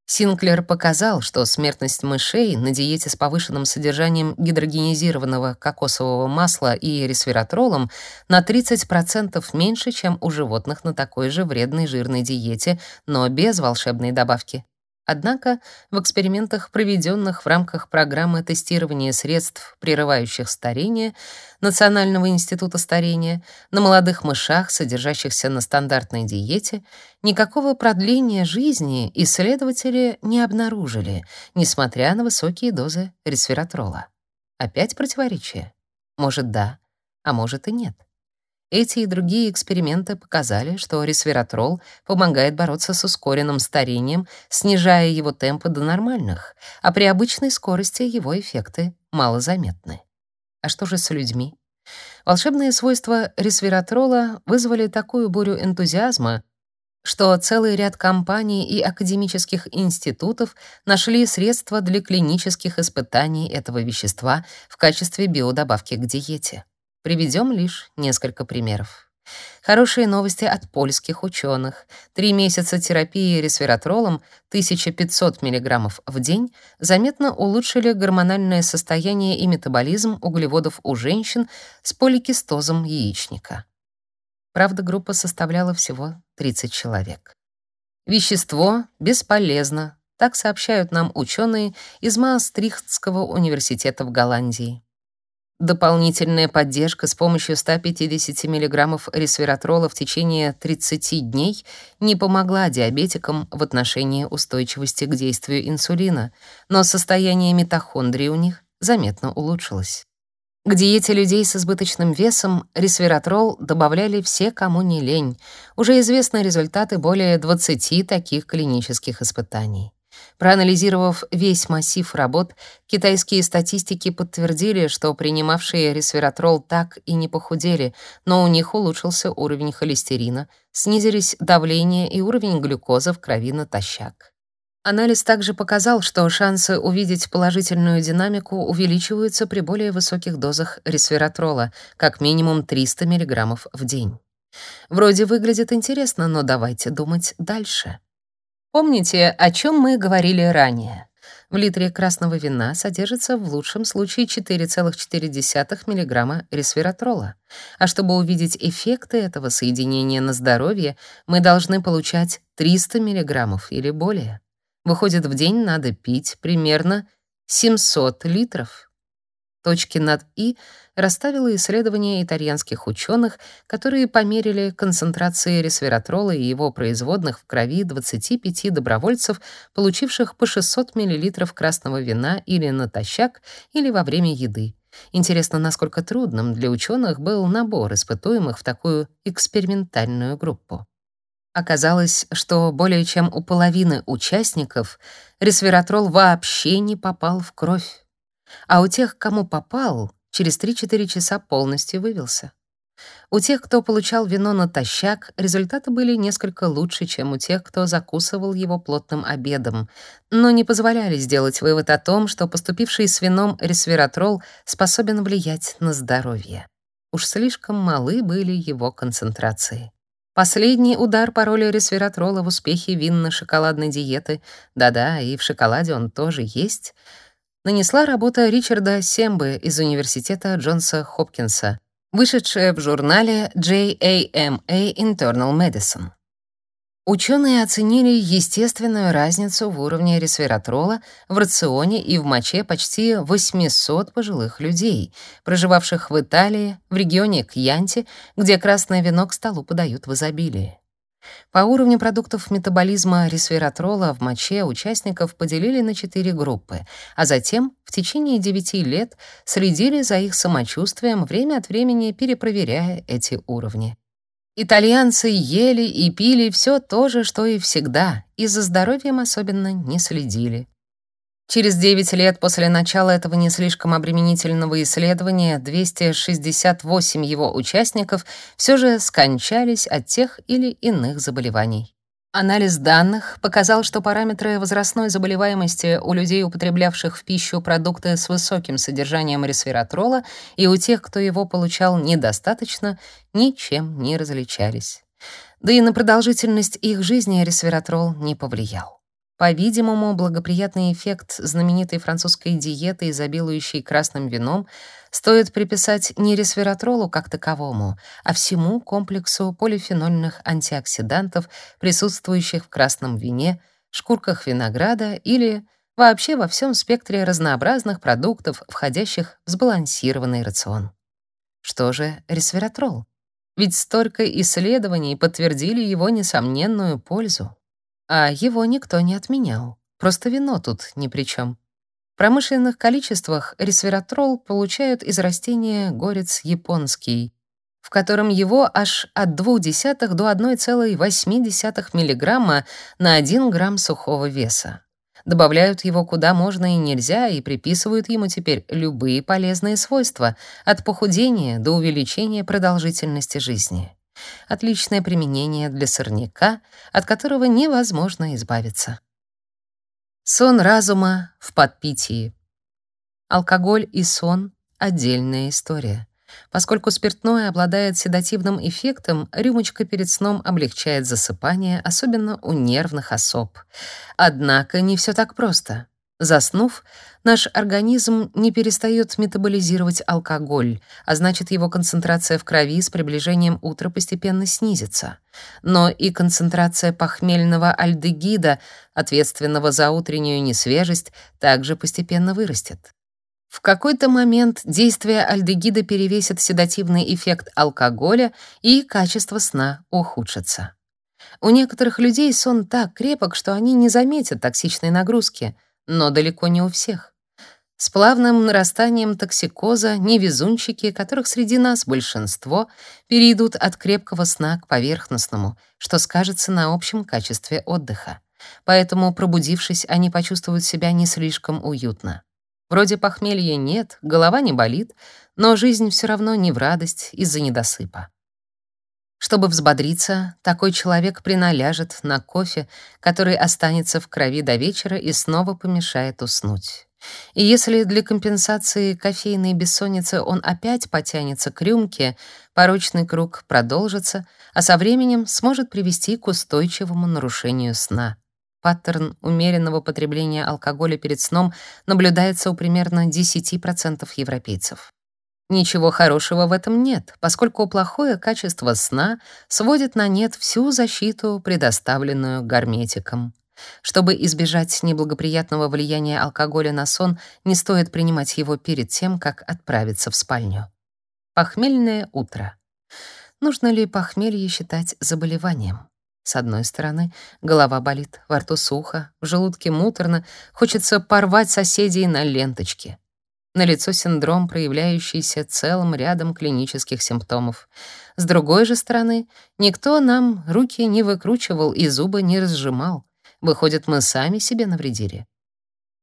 Синклер показал, что смертность мышей на диете с повышенным содержанием гидрогенизированного кокосового масла и ресвератролом на 30% меньше, чем у животных на такой же вредной жирной диете, но без волшебной добавки. Однако в экспериментах, проведенных в рамках программы тестирования средств, прерывающих старение Национального института старения, на молодых мышах, содержащихся на стандартной диете, никакого продления жизни исследователи не обнаружили, несмотря на высокие дозы ресвератрола. Опять противоречие? Может, да, а может и нет. Эти и другие эксперименты показали, что ресвератрол помогает бороться с ускоренным старением, снижая его темпы до нормальных, а при обычной скорости его эффекты малозаметны. А что же с людьми? Волшебные свойства ресвератрола вызвали такую бурю энтузиазма, что целый ряд компаний и академических институтов нашли средства для клинических испытаний этого вещества в качестве биодобавки к диете. Приведем лишь несколько примеров. Хорошие новости от польских ученых. Три месяца терапии ресвератролом 1500 мг в день заметно улучшили гормональное состояние и метаболизм углеводов у женщин с поликистозом яичника. Правда, группа составляла всего 30 человек. Вещество бесполезно, так сообщают нам ученые из Маастрихтского университета в Голландии. Дополнительная поддержка с помощью 150 мг ресвератрола в течение 30 дней не помогла диабетикам в отношении устойчивости к действию инсулина, но состояние митохондрий у них заметно улучшилось. К диете людей с избыточным весом ресвератрол добавляли все, кому не лень. Уже известны результаты более 20 таких клинических испытаний. Проанализировав весь массив работ, китайские статистики подтвердили, что принимавшие ресвератрол так и не похудели, но у них улучшился уровень холестерина, снизились давление и уровень глюкозы в крови натощак. Анализ также показал, что шансы увидеть положительную динамику увеличиваются при более высоких дозах ресвератрола, как минимум 300 мг в день. Вроде выглядит интересно, но давайте думать дальше. Помните, о чем мы говорили ранее? В литре красного вина содержится в лучшем случае 4,4 мг ресвератрола. А чтобы увидеть эффекты этого соединения на здоровье, мы должны получать 300 мг или более. Выходит, в день надо пить примерно 700 литров. Точки над «и» расставило исследование итальянских ученых, которые померили концентрации ресвератрола и его производных в крови 25 добровольцев, получивших по 600 мл красного вина или натощак, или во время еды. Интересно, насколько трудным для ученых был набор испытуемых в такую экспериментальную группу. Оказалось, что более чем у половины участников ресвератрол вообще не попал в кровь, а у тех, кому попал, через 3-4 часа полностью вывелся. У тех, кто получал вино натощак, результаты были несколько лучше, чем у тех, кто закусывал его плотным обедом, но не позволяли сделать вывод о том, что поступивший с вином ресвератрол способен влиять на здоровье. Уж слишком малы были его концентрации. Последний удар по роли ресвератрола в успехе винно-шоколадной диеты, да-да, и в шоколаде он тоже есть, нанесла работа Ричарда Сембы из Университета Джонса Хопкинса, вышедшая в журнале JAMA Internal Medicine. Ученые оценили естественную разницу в уровне ресвератрола в рационе и в моче почти 800 пожилых людей, проживавших в Италии, в регионе Кьянти, где красное вино к столу подают в изобилии. По уровню продуктов метаболизма ресвератрола в моче участников поделили на четыре группы, а затем в течение 9 лет следили за их самочувствием, время от времени перепроверяя эти уровни. Итальянцы ели и пили все то же, что и всегда, и за здоровьем особенно не следили. Через 9 лет после начала этого не слишком обременительного исследования 268 его участников все же скончались от тех или иных заболеваний. Анализ данных показал, что параметры возрастной заболеваемости у людей, употреблявших в пищу продукты с высоким содержанием ресвератрола, и у тех, кто его получал недостаточно, ничем не различались. Да и на продолжительность их жизни ресвератрол не повлиял. По-видимому, благоприятный эффект знаменитой французской диеты, изобилующей красным вином, стоит приписать не ресвератролу как таковому, а всему комплексу полифенольных антиоксидантов, присутствующих в красном вине, шкурках винограда или вообще во всем спектре разнообразных продуктов, входящих в сбалансированный рацион. Что же ресвератрол? Ведь столько исследований подтвердили его несомненную пользу. А его никто не отменял. Просто вино тут ни при чем. В промышленных количествах ресвератрол получают из растения горец японский, в котором его аж от 0,2 до 1,8 мг на 1 грамм сухого веса. Добавляют его куда можно и нельзя и приписывают ему теперь любые полезные свойства, от похудения до увеличения продолжительности жизни. Отличное применение для сорняка, от которого невозможно избавиться. Сон разума в подпитии. Алкоголь и сон — отдельная история. Поскольку спиртное обладает седативным эффектом, рюмочка перед сном облегчает засыпание, особенно у нервных особ. Однако не все так просто. Заснув, наш организм не перестает метаболизировать алкоголь, а значит, его концентрация в крови с приближением утра постепенно снизится. Но и концентрация похмельного альдегида, ответственного за утреннюю несвежесть, также постепенно вырастет. В какой-то момент действие альдегида перевесит седативный эффект алкоголя, и качество сна ухудшится. У некоторых людей сон так крепок, что они не заметят токсичной нагрузки — но далеко не у всех. С плавным нарастанием токсикоза невезунчики, которых среди нас большинство, перейдут от крепкого сна к поверхностному, что скажется на общем качестве отдыха. Поэтому, пробудившись, они почувствуют себя не слишком уютно. Вроде похмелья нет, голова не болит, но жизнь все равно не в радость из-за недосыпа. Чтобы взбодриться, такой человек приналяжет на кофе, который останется в крови до вечера и снова помешает уснуть. И если для компенсации кофейной бессонницы он опять потянется к рюмке, порочный круг продолжится, а со временем сможет привести к устойчивому нарушению сна. Паттерн умеренного потребления алкоголя перед сном наблюдается у примерно 10% европейцев. Ничего хорошего в этом нет, поскольку плохое качество сна сводит на нет всю защиту, предоставленную герметиком. Чтобы избежать неблагоприятного влияния алкоголя на сон, не стоит принимать его перед тем, как отправиться в спальню. Похмельное утро. Нужно ли похмелье считать заболеванием? С одной стороны, голова болит, во рту сухо, в желудке муторно, хочется порвать соседей на ленточке. Налицо синдром, проявляющийся целым рядом клинических симптомов. С другой же стороны, никто нам руки не выкручивал и зубы не разжимал. Выходит, мы сами себе навредили.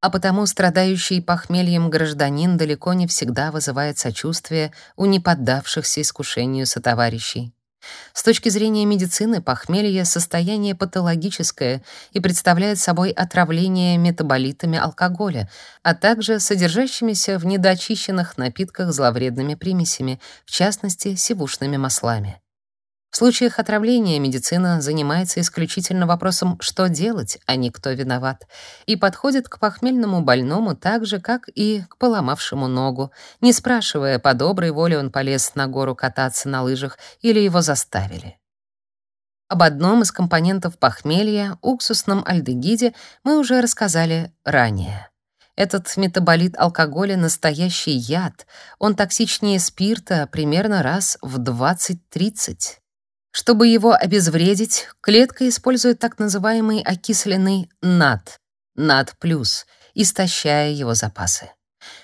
А потому страдающий похмельем гражданин далеко не всегда вызывает сочувствие у неподдавшихся искушению сотоварищей. С точки зрения медицины похмелье — состояние патологическое и представляет собой отравление метаболитами алкоголя, а также содержащимися в недоочищенных напитках зловредными примесями, в частности, сивушными маслами. В случаях отравления медицина занимается исключительно вопросом, что делать, а не кто виноват, и подходит к похмельному больному так же, как и к поломавшему ногу, не спрашивая, по доброй воле он полез на гору кататься на лыжах или его заставили. Об одном из компонентов похмелья, уксусном альдегиде, мы уже рассказали ранее. Этот метаболит алкоголя — настоящий яд. Он токсичнее спирта примерно раз в 20-30. Чтобы его обезвредить, клетка использует так называемый окисленный НАД, НАД+, истощая его запасы.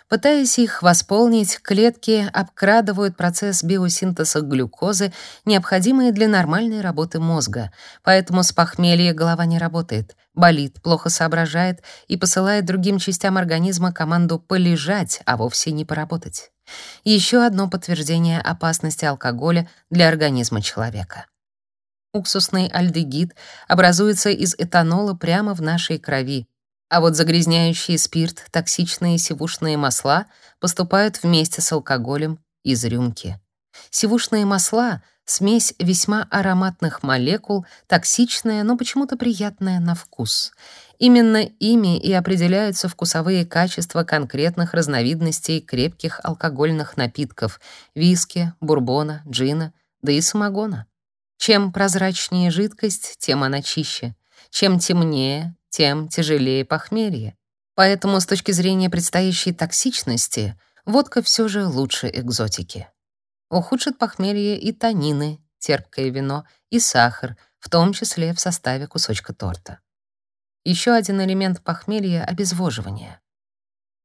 Пытаясь их восполнить, клетки обкрадывают процесс биосинтеза глюкозы, необходимый для нормальной работы мозга. Поэтому с похмелья голова не работает, болит, плохо соображает и посылает другим частям организма команду полежать, а вовсе не поработать. Еще одно подтверждение опасности алкоголя для организма человека. Уксусный альдегид образуется из этанола прямо в нашей крови, а вот загрязняющий спирт, токсичные сивушные масла поступают вместе с алкоголем из рюмки. Сивушные масла — смесь весьма ароматных молекул, токсичная, но почему-то приятная на вкус. Именно ими и определяются вкусовые качества конкретных разновидностей крепких алкогольных напитков — виски, бурбона, джина, да и самогона. Чем прозрачнее жидкость, тем она чище. Чем темнее, тем тяжелее похмелье. Поэтому с точки зрения предстоящей токсичности водка все же лучше экзотики. Ухудшит похмелье и танины, терпкое вино и сахар, в том числе в составе кусочка торта. Еще один элемент похмелья — обезвоживание.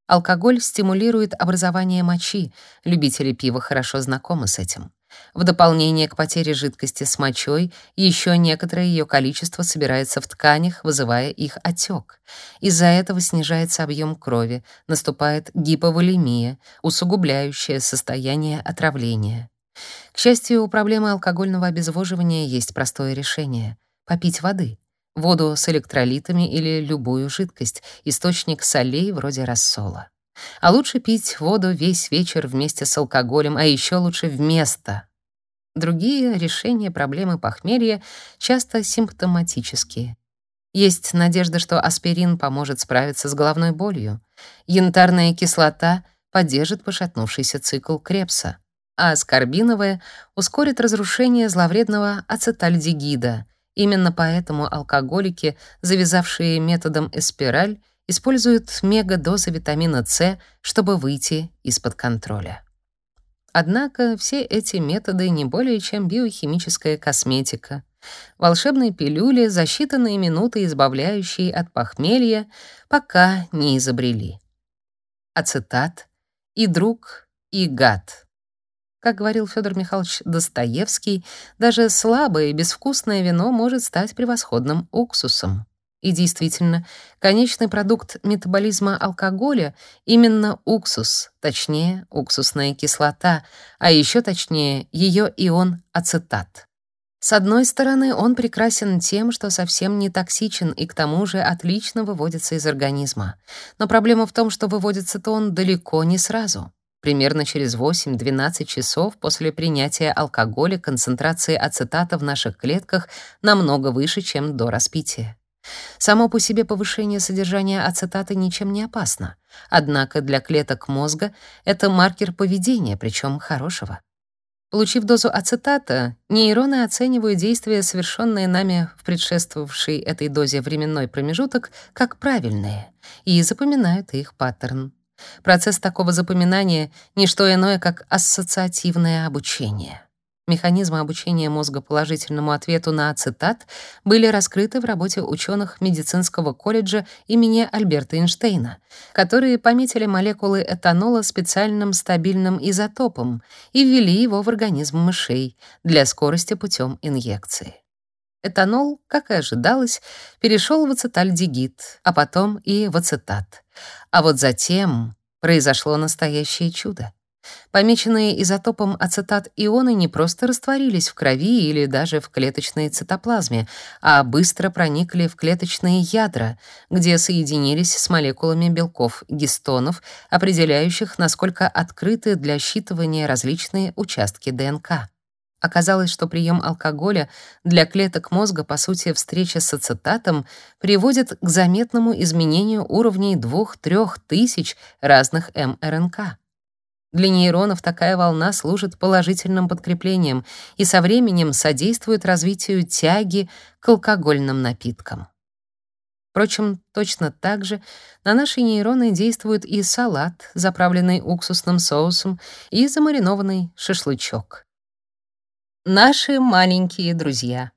Алкоголь стимулирует образование мочи, любители пива хорошо знакомы с этим. В дополнение к потере жидкости с мочой, еще некоторое ее количество собирается в тканях, вызывая их отек. Из-за этого снижается объем крови, наступает гиповолемия, усугубляющая состояние отравления. К счастью, у проблемы алкогольного обезвоживания есть простое решение — попить воды. Воду с электролитами или любую жидкость, источник солей вроде рассола. А лучше пить воду весь вечер вместе с алкоголем, а еще лучше вместо. Другие решения проблемы похмелья часто симптоматические. Есть надежда, что аспирин поможет справиться с головной болью. Янтарная кислота поддержит пошатнувшийся цикл Крепса, а аскорбиновая ускорит разрушение зловредного ацетальдегида. Именно поэтому алкоголики, завязавшие методом эспираль, используют мегадозы витамина С, чтобы выйти из-под контроля. Однако все эти методы не более чем биохимическая косметика. Волшебные пилюли за считанные минуты избавляющие от похмелья пока не изобрели. ацетат, и друг, и гад. Как говорил Федор Михайлович Достоевский, даже слабое и безвкусное вино может стать превосходным уксусом. И действительно, конечный продукт метаболизма алкоголя именно уксус, точнее, уксусная кислота, а еще точнее, ее ион ацетат. С одной стороны, он прекрасен тем, что совсем не токсичен и к тому же отлично выводится из организма. Но проблема в том, что выводится-то он далеко не сразу. Примерно через 8-12 часов после принятия алкоголя концентрация ацетата в наших клетках намного выше, чем до распития. Само по себе повышение содержания ацетата ничем не опасно. Однако для клеток мозга это маркер поведения, причем хорошего. Получив дозу ацетата, нейроны оценивают действия, совершенные нами в предшествовавшей этой дозе временной промежуток, как правильные и запоминают их паттерн. Процесс такого запоминания — не что иное, как ассоциативное обучение. Механизмы обучения мозга положительному ответу на ацетат были раскрыты в работе ученых медицинского колледжа имени Альберта Эйнштейна, которые пометили молекулы этанола специальным стабильным изотопом и ввели его в организм мышей для скорости путем инъекции. Этанол, как и ожидалось, перешел в ацетальдегид, а потом и в ацетат. А вот затем произошло настоящее чудо. Помеченные изотопом ацетат ионы не просто растворились в крови или даже в клеточной цитоплазме, а быстро проникли в клеточные ядра, где соединились с молекулами белков гистонов, определяющих, насколько открыты для считывания различные участки ДНК. Оказалось, что прием алкоголя для клеток мозга, по сути, встреча с ацетатом, приводит к заметному изменению уровней 2-3 тысяч разных мРНК. Для нейронов такая волна служит положительным подкреплением и со временем содействует развитию тяги к алкогольным напиткам. Впрочем, точно так же на наши нейроны действует и салат, заправленный уксусным соусом, и замаринованный шашлычок. Наши маленькие друзья.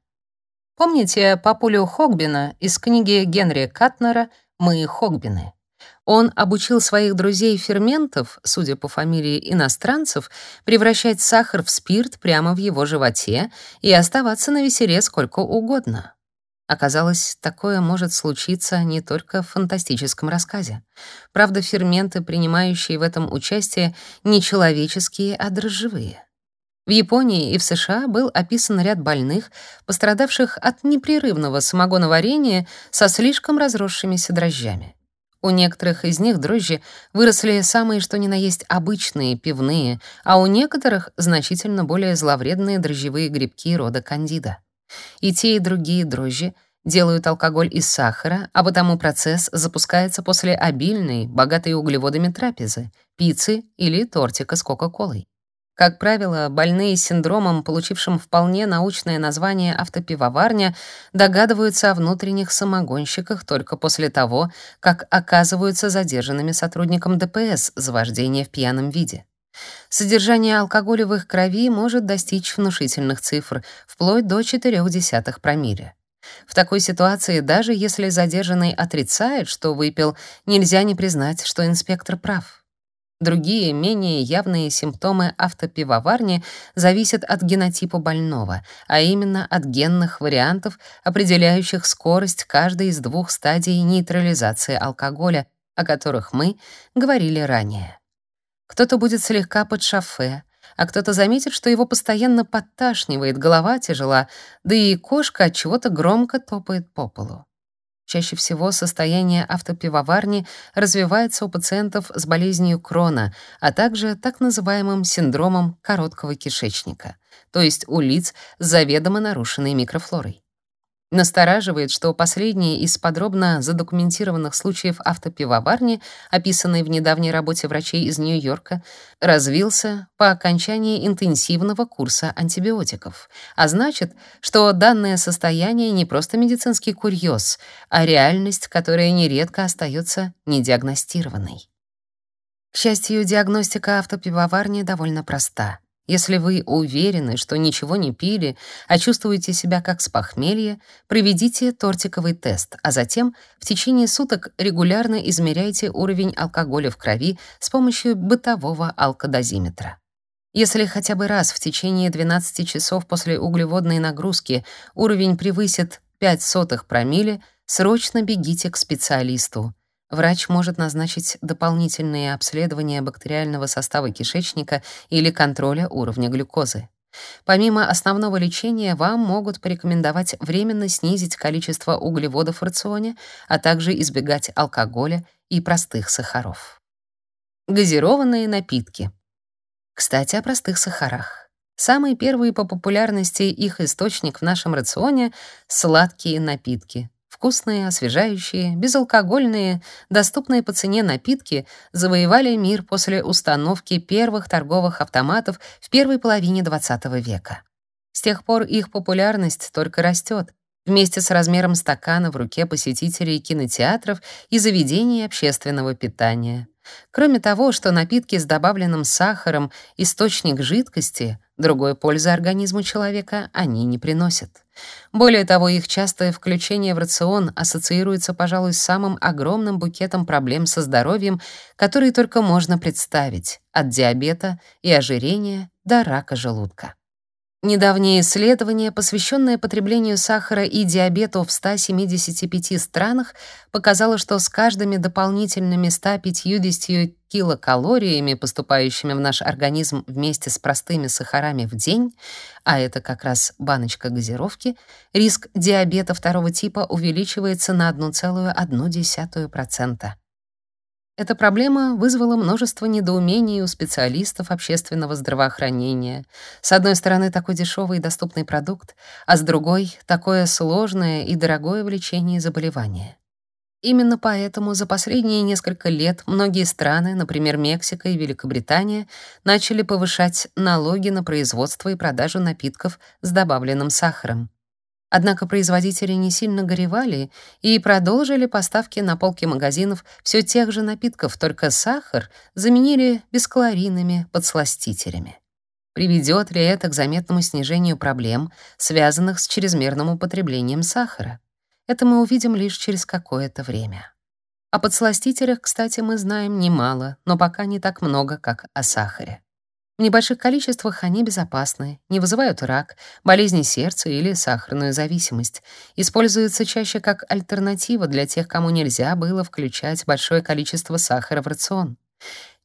Помните папулю Хогбина из книги Генри Катнера «Мы Хогбины»? Он обучил своих друзей ферментов, судя по фамилии иностранцев, превращать сахар в спирт прямо в его животе и оставаться на веселе сколько угодно. Оказалось, такое может случиться не только в фантастическом рассказе. Правда, ферменты, принимающие в этом участие, не человеческие, а дрожжевые. В Японии и в США был описан ряд больных, пострадавших от непрерывного самогоноварения со слишком разросшимися дрожжами. У некоторых из них дрожжи выросли самые что ни на есть обычные пивные, а у некоторых значительно более зловредные дрожжевые грибки рода кандида. И те, и другие дрожжи делают алкоголь из сахара, а потому процесс запускается после обильной, богатой углеводами трапезы, пиццы или тортика с кока-колой. Как правило, больные синдромом, получившим вполне научное название автопивоварня, догадываются о внутренних самогонщиках только после того, как оказываются задержанными сотрудником ДПС за вождение в пьяном виде. Содержание алкоголя в их крови может достичь внушительных цифр, вплоть до 0,4 промилле. В такой ситуации, даже если задержанный отрицает, что выпил, нельзя не признать, что инспектор прав. Другие, менее явные симптомы автопивоварни зависят от генотипа больного, а именно от генных вариантов, определяющих скорость каждой из двух стадий нейтрализации алкоголя, о которых мы говорили ранее. Кто-то будет слегка под шофе, а кто-то заметит, что его постоянно подташнивает, голова тяжела, да и кошка от чего-то громко топает по полу. Чаще всего состояние автопивоварни развивается у пациентов с болезнью Крона, а также так называемым синдромом короткого кишечника, то есть у лиц с заведомо нарушенной микрофлорой. Настораживает, что последний из подробно задокументированных случаев автопивоварни, описанный в недавней работе врачей из Нью-Йорка, развился по окончании интенсивного курса антибиотиков. А значит, что данное состояние не просто медицинский курьез, а реальность, которая нередко остается недиагностированной. К счастью, диагностика автопивоварни довольно проста — Если вы уверены, что ничего не пили, а чувствуете себя как с похмелья, проведите тортиковый тест, а затем в течение суток регулярно измеряйте уровень алкоголя в крови с помощью бытового алкодозиметра. Если хотя бы раз в течение 12 часов после углеводной нагрузки уровень превысит 5 сотых промилле, срочно бегите к специалисту. Врач может назначить дополнительные обследования бактериального состава кишечника или контроля уровня глюкозы. Помимо основного лечения, вам могут порекомендовать временно снизить количество углеводов в рационе, а также избегать алкоголя и простых сахаров. Газированные напитки. Кстати, о простых сахарах. Самый первый по популярности их источник в нашем рационе — сладкие напитки. Вкусные, освежающие, безалкогольные, доступные по цене напитки завоевали мир после установки первых торговых автоматов в первой половине XX века. С тех пор их популярность только растет, вместе с размером стакана в руке посетителей кинотеатров и заведений общественного питания. Кроме того, что напитки с добавленным сахаром — источник жидкости, другой пользы организму человека они не приносят. Более того, их частое включение в рацион ассоциируется, пожалуй, с самым огромным букетом проблем со здоровьем, которые только можно представить, от диабета и ожирения до рака желудка. Недавнее исследование, посвященное потреблению сахара и диабету в 175 странах, показало, что с каждыми дополнительными 150 килокалориями, поступающими в наш организм вместе с простыми сахарами в день, а это как раз баночка газировки, риск диабета второго типа увеличивается на 1,1%. Эта проблема вызвала множество недоумений у специалистов общественного здравоохранения. С одной стороны, такой дешевый и доступный продукт, а с другой — такое сложное и дорогое в лечении заболевания. Именно поэтому за последние несколько лет многие страны, например, Мексика и Великобритания, начали повышать налоги на производство и продажу напитков с добавленным сахаром. Однако производители не сильно горевали и продолжили поставки на полки магазинов все тех же напитков, только сахар заменили бескалорийными подсластителями. Приведет ли это к заметному снижению проблем, связанных с чрезмерным употреблением сахара? Это мы увидим лишь через какое-то время. О подсластителях, кстати, мы знаем немало, но пока не так много, как о сахаре. В небольших количествах они безопасны, не вызывают рак, болезни сердца или сахарную зависимость. Используются чаще как альтернатива для тех, кому нельзя было включать большое количество сахара в рацион.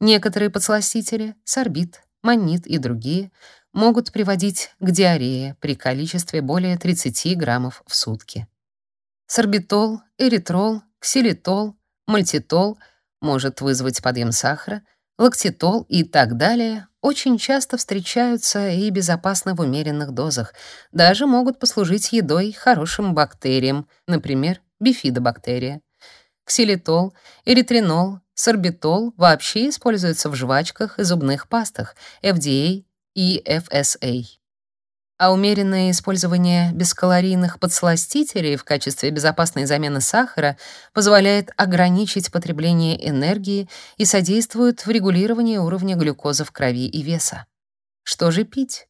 Некоторые подсластители — сорбит, маннит и другие — могут приводить к диарее при количестве более 30 граммов в сутки. Сорбитол, эритрол, ксилитол, мальтитол может вызвать подъем сахара, лактитол и так далее очень часто встречаются и безопасны в умеренных дозах, даже могут послужить едой хорошим бактериям, например, бифидобактерия. Ксилитол, эритринол, сорбитол вообще используются в жвачках и зубных пастах FDA и FSA а умеренное использование бескалорийных подсластителей в качестве безопасной замены сахара позволяет ограничить потребление энергии и содействует в регулировании уровня глюкозы в крови и веса. Что же пить?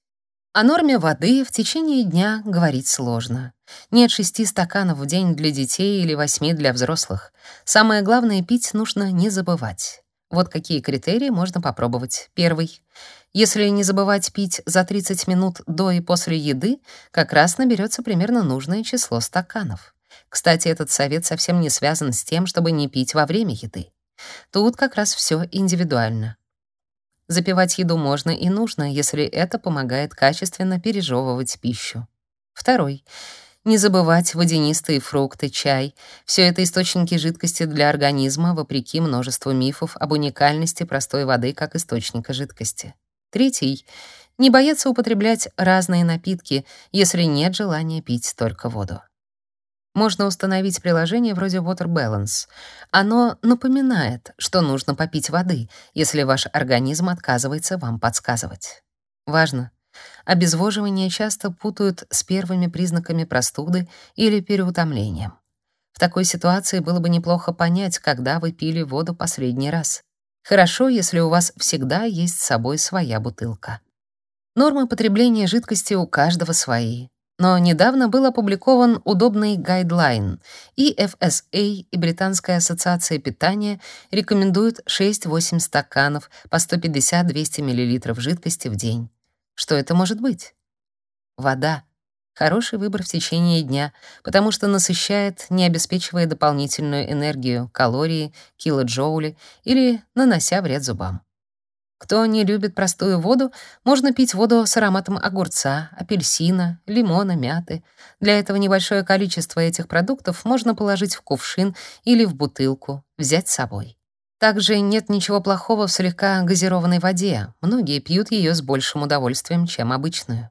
О норме воды в течение дня говорить сложно. Нет шести стаканов в день для детей или восьми для взрослых. Самое главное — пить нужно не забывать. Вот какие критерии можно попробовать. Первый. Если не забывать пить за 30 минут до и после еды, как раз наберется примерно нужное число стаканов. Кстати, этот совет совсем не связан с тем, чтобы не пить во время еды. Тут как раз все индивидуально. Запивать еду можно и нужно, если это помогает качественно пережевывать пищу. Второй. Не забывать водянистые фрукты, чай. Все это источники жидкости для организма, вопреки множеству мифов об уникальности простой воды как источника жидкости. Третий — не бояться употреблять разные напитки, если нет желания пить только воду. Можно установить приложение вроде Water Balance. Оно напоминает, что нужно попить воды, если ваш организм отказывается вам подсказывать. Важно, Обезвоживание часто путают с первыми признаками простуды или переутомлением. В такой ситуации было бы неплохо понять, когда вы пили воду последний раз. Хорошо, если у вас всегда есть с собой своя бутылка. Нормы потребления жидкости у каждого свои. Но недавно был опубликован удобный гайдлайн, и FSA и Британская ассоциация питания рекомендуют 6-8 стаканов по 150-200 мл жидкости в день. Что это может быть? Вода. Хороший выбор в течение дня, потому что насыщает, не обеспечивая дополнительную энергию, калории, килоджоули или нанося вред зубам. Кто не любит простую воду, можно пить воду с ароматом огурца, апельсина, лимона, мяты. Для этого небольшое количество этих продуктов можно положить в кувшин или в бутылку, взять с собой. Также нет ничего плохого в слегка газированной воде. Многие пьют ее с большим удовольствием, чем обычную.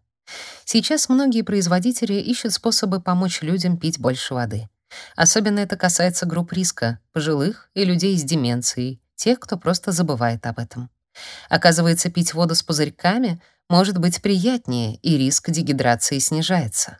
Сейчас многие производители ищут способы помочь людям пить больше воды. Особенно это касается групп риска: пожилых и людей с деменцией, тех, кто просто забывает об этом. Оказывается, пить воду с пузырьками может быть приятнее, и риск дегидрации снижается.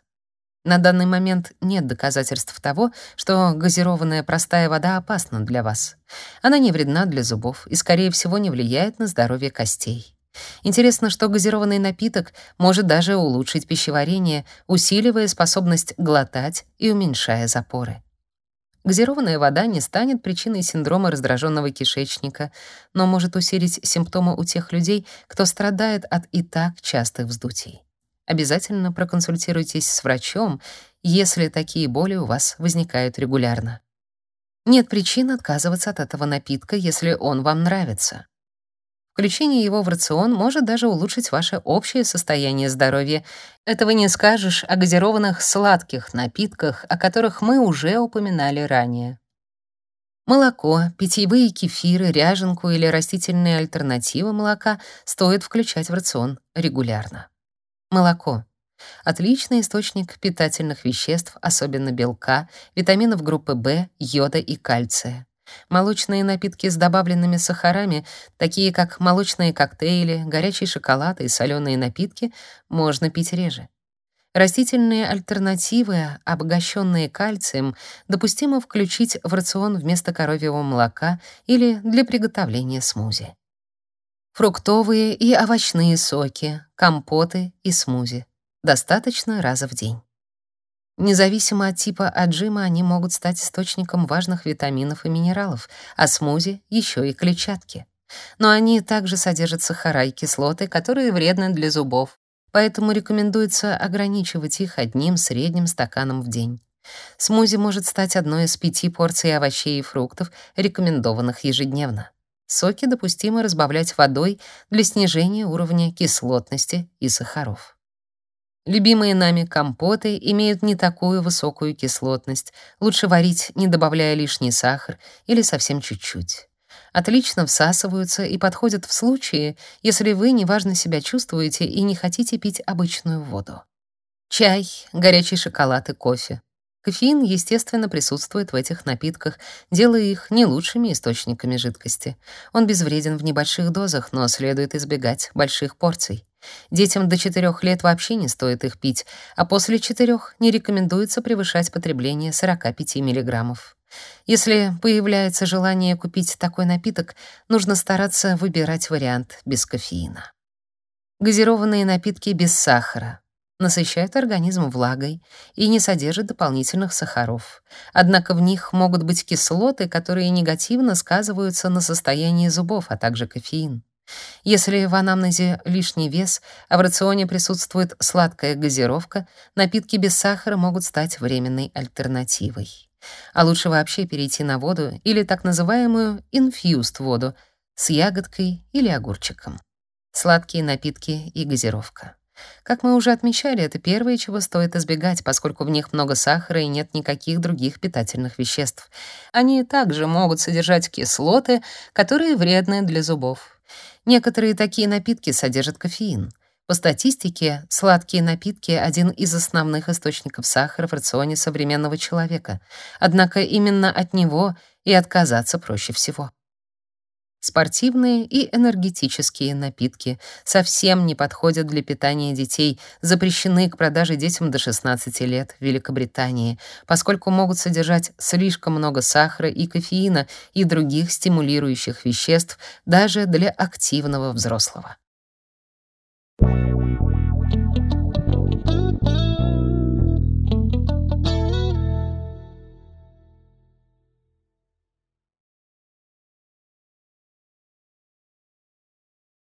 На данный момент нет доказательств того, что газированная простая вода опасна для вас. Она не вредна для зубов и, скорее всего, не влияет на здоровье костей. Интересно, что газированный напиток может даже улучшить пищеварение, усиливая способность глотать и уменьшая запоры. Газированная вода не станет причиной синдрома раздраженного кишечника, но может усилить симптомы у тех людей, кто страдает от и так частых вздутий. Обязательно проконсультируйтесь с врачом, если такие боли у вас возникают регулярно. Нет причин отказываться от этого напитка, если он вам нравится. Включение его в рацион может даже улучшить ваше общее состояние здоровья. Этого не скажешь о газированных сладких напитках, о которых мы уже упоминали ранее. Молоко, питьевые кефиры, ряженку или растительные альтернативы молока стоит включать в рацион регулярно. Молоко. Отличный источник питательных веществ, особенно белка, витаминов группы В, йода и кальция. Молочные напитки с добавленными сахарами, такие как молочные коктейли, горячий шоколад и соленые напитки, можно пить реже. Растительные альтернативы, обогащенные кальцием, допустимо включить в рацион вместо коровьего молока или для приготовления смузи. Фруктовые и овощные соки, компоты и смузи. Достаточно раза в день. Независимо от типа отжима, они могут стать источником важных витаминов и минералов, а смузи — еще и клетчатки. Но они также содержат сахара и кислоты, которые вредны для зубов, поэтому рекомендуется ограничивать их одним средним стаканом в день. Смузи может стать одной из пяти порций овощей и фруктов, рекомендованных ежедневно. Соки допустимо разбавлять водой для снижения уровня кислотности и сахаров. Любимые нами компоты имеют не такую высокую кислотность. Лучше варить, не добавляя лишний сахар или совсем чуть-чуть. Отлично всасываются и подходят в случае, если вы неважно себя чувствуете и не хотите пить обычную воду. Чай, горячий шоколад и кофе. Кофеин, естественно, присутствует в этих напитках, делая их не лучшими источниками жидкости. Он безвреден в небольших дозах, но следует избегать больших порций. Детям до 4 лет вообще не стоит их пить, а после 4 не рекомендуется превышать потребление 45 мг. Если появляется желание купить такой напиток, нужно стараться выбирать вариант без кофеина. Газированные напитки без сахара насыщают организм влагой и не содержат дополнительных сахаров. Однако в них могут быть кислоты, которые негативно сказываются на состоянии зубов, а также кофеин. Если в анамнезе лишний вес, а в рационе присутствует сладкая газировка, напитки без сахара могут стать временной альтернативой. А лучше вообще перейти на воду или так называемую инфьюст воду с ягодкой или огурчиком. Сладкие напитки и газировка. Как мы уже отмечали, это первое, чего стоит избегать, поскольку в них много сахара и нет никаких других питательных веществ. Они также могут содержать кислоты, которые вредны для зубов. Некоторые такие напитки содержат кофеин. По статистике, сладкие напитки — один из основных источников сахара в рационе современного человека. Однако именно от него и отказаться проще всего. Спортивные и энергетические напитки совсем не подходят для питания детей, запрещены к продаже детям до 16 лет в Великобритании, поскольку могут содержать слишком много сахара и кофеина и других стимулирующих веществ даже для активного взрослого.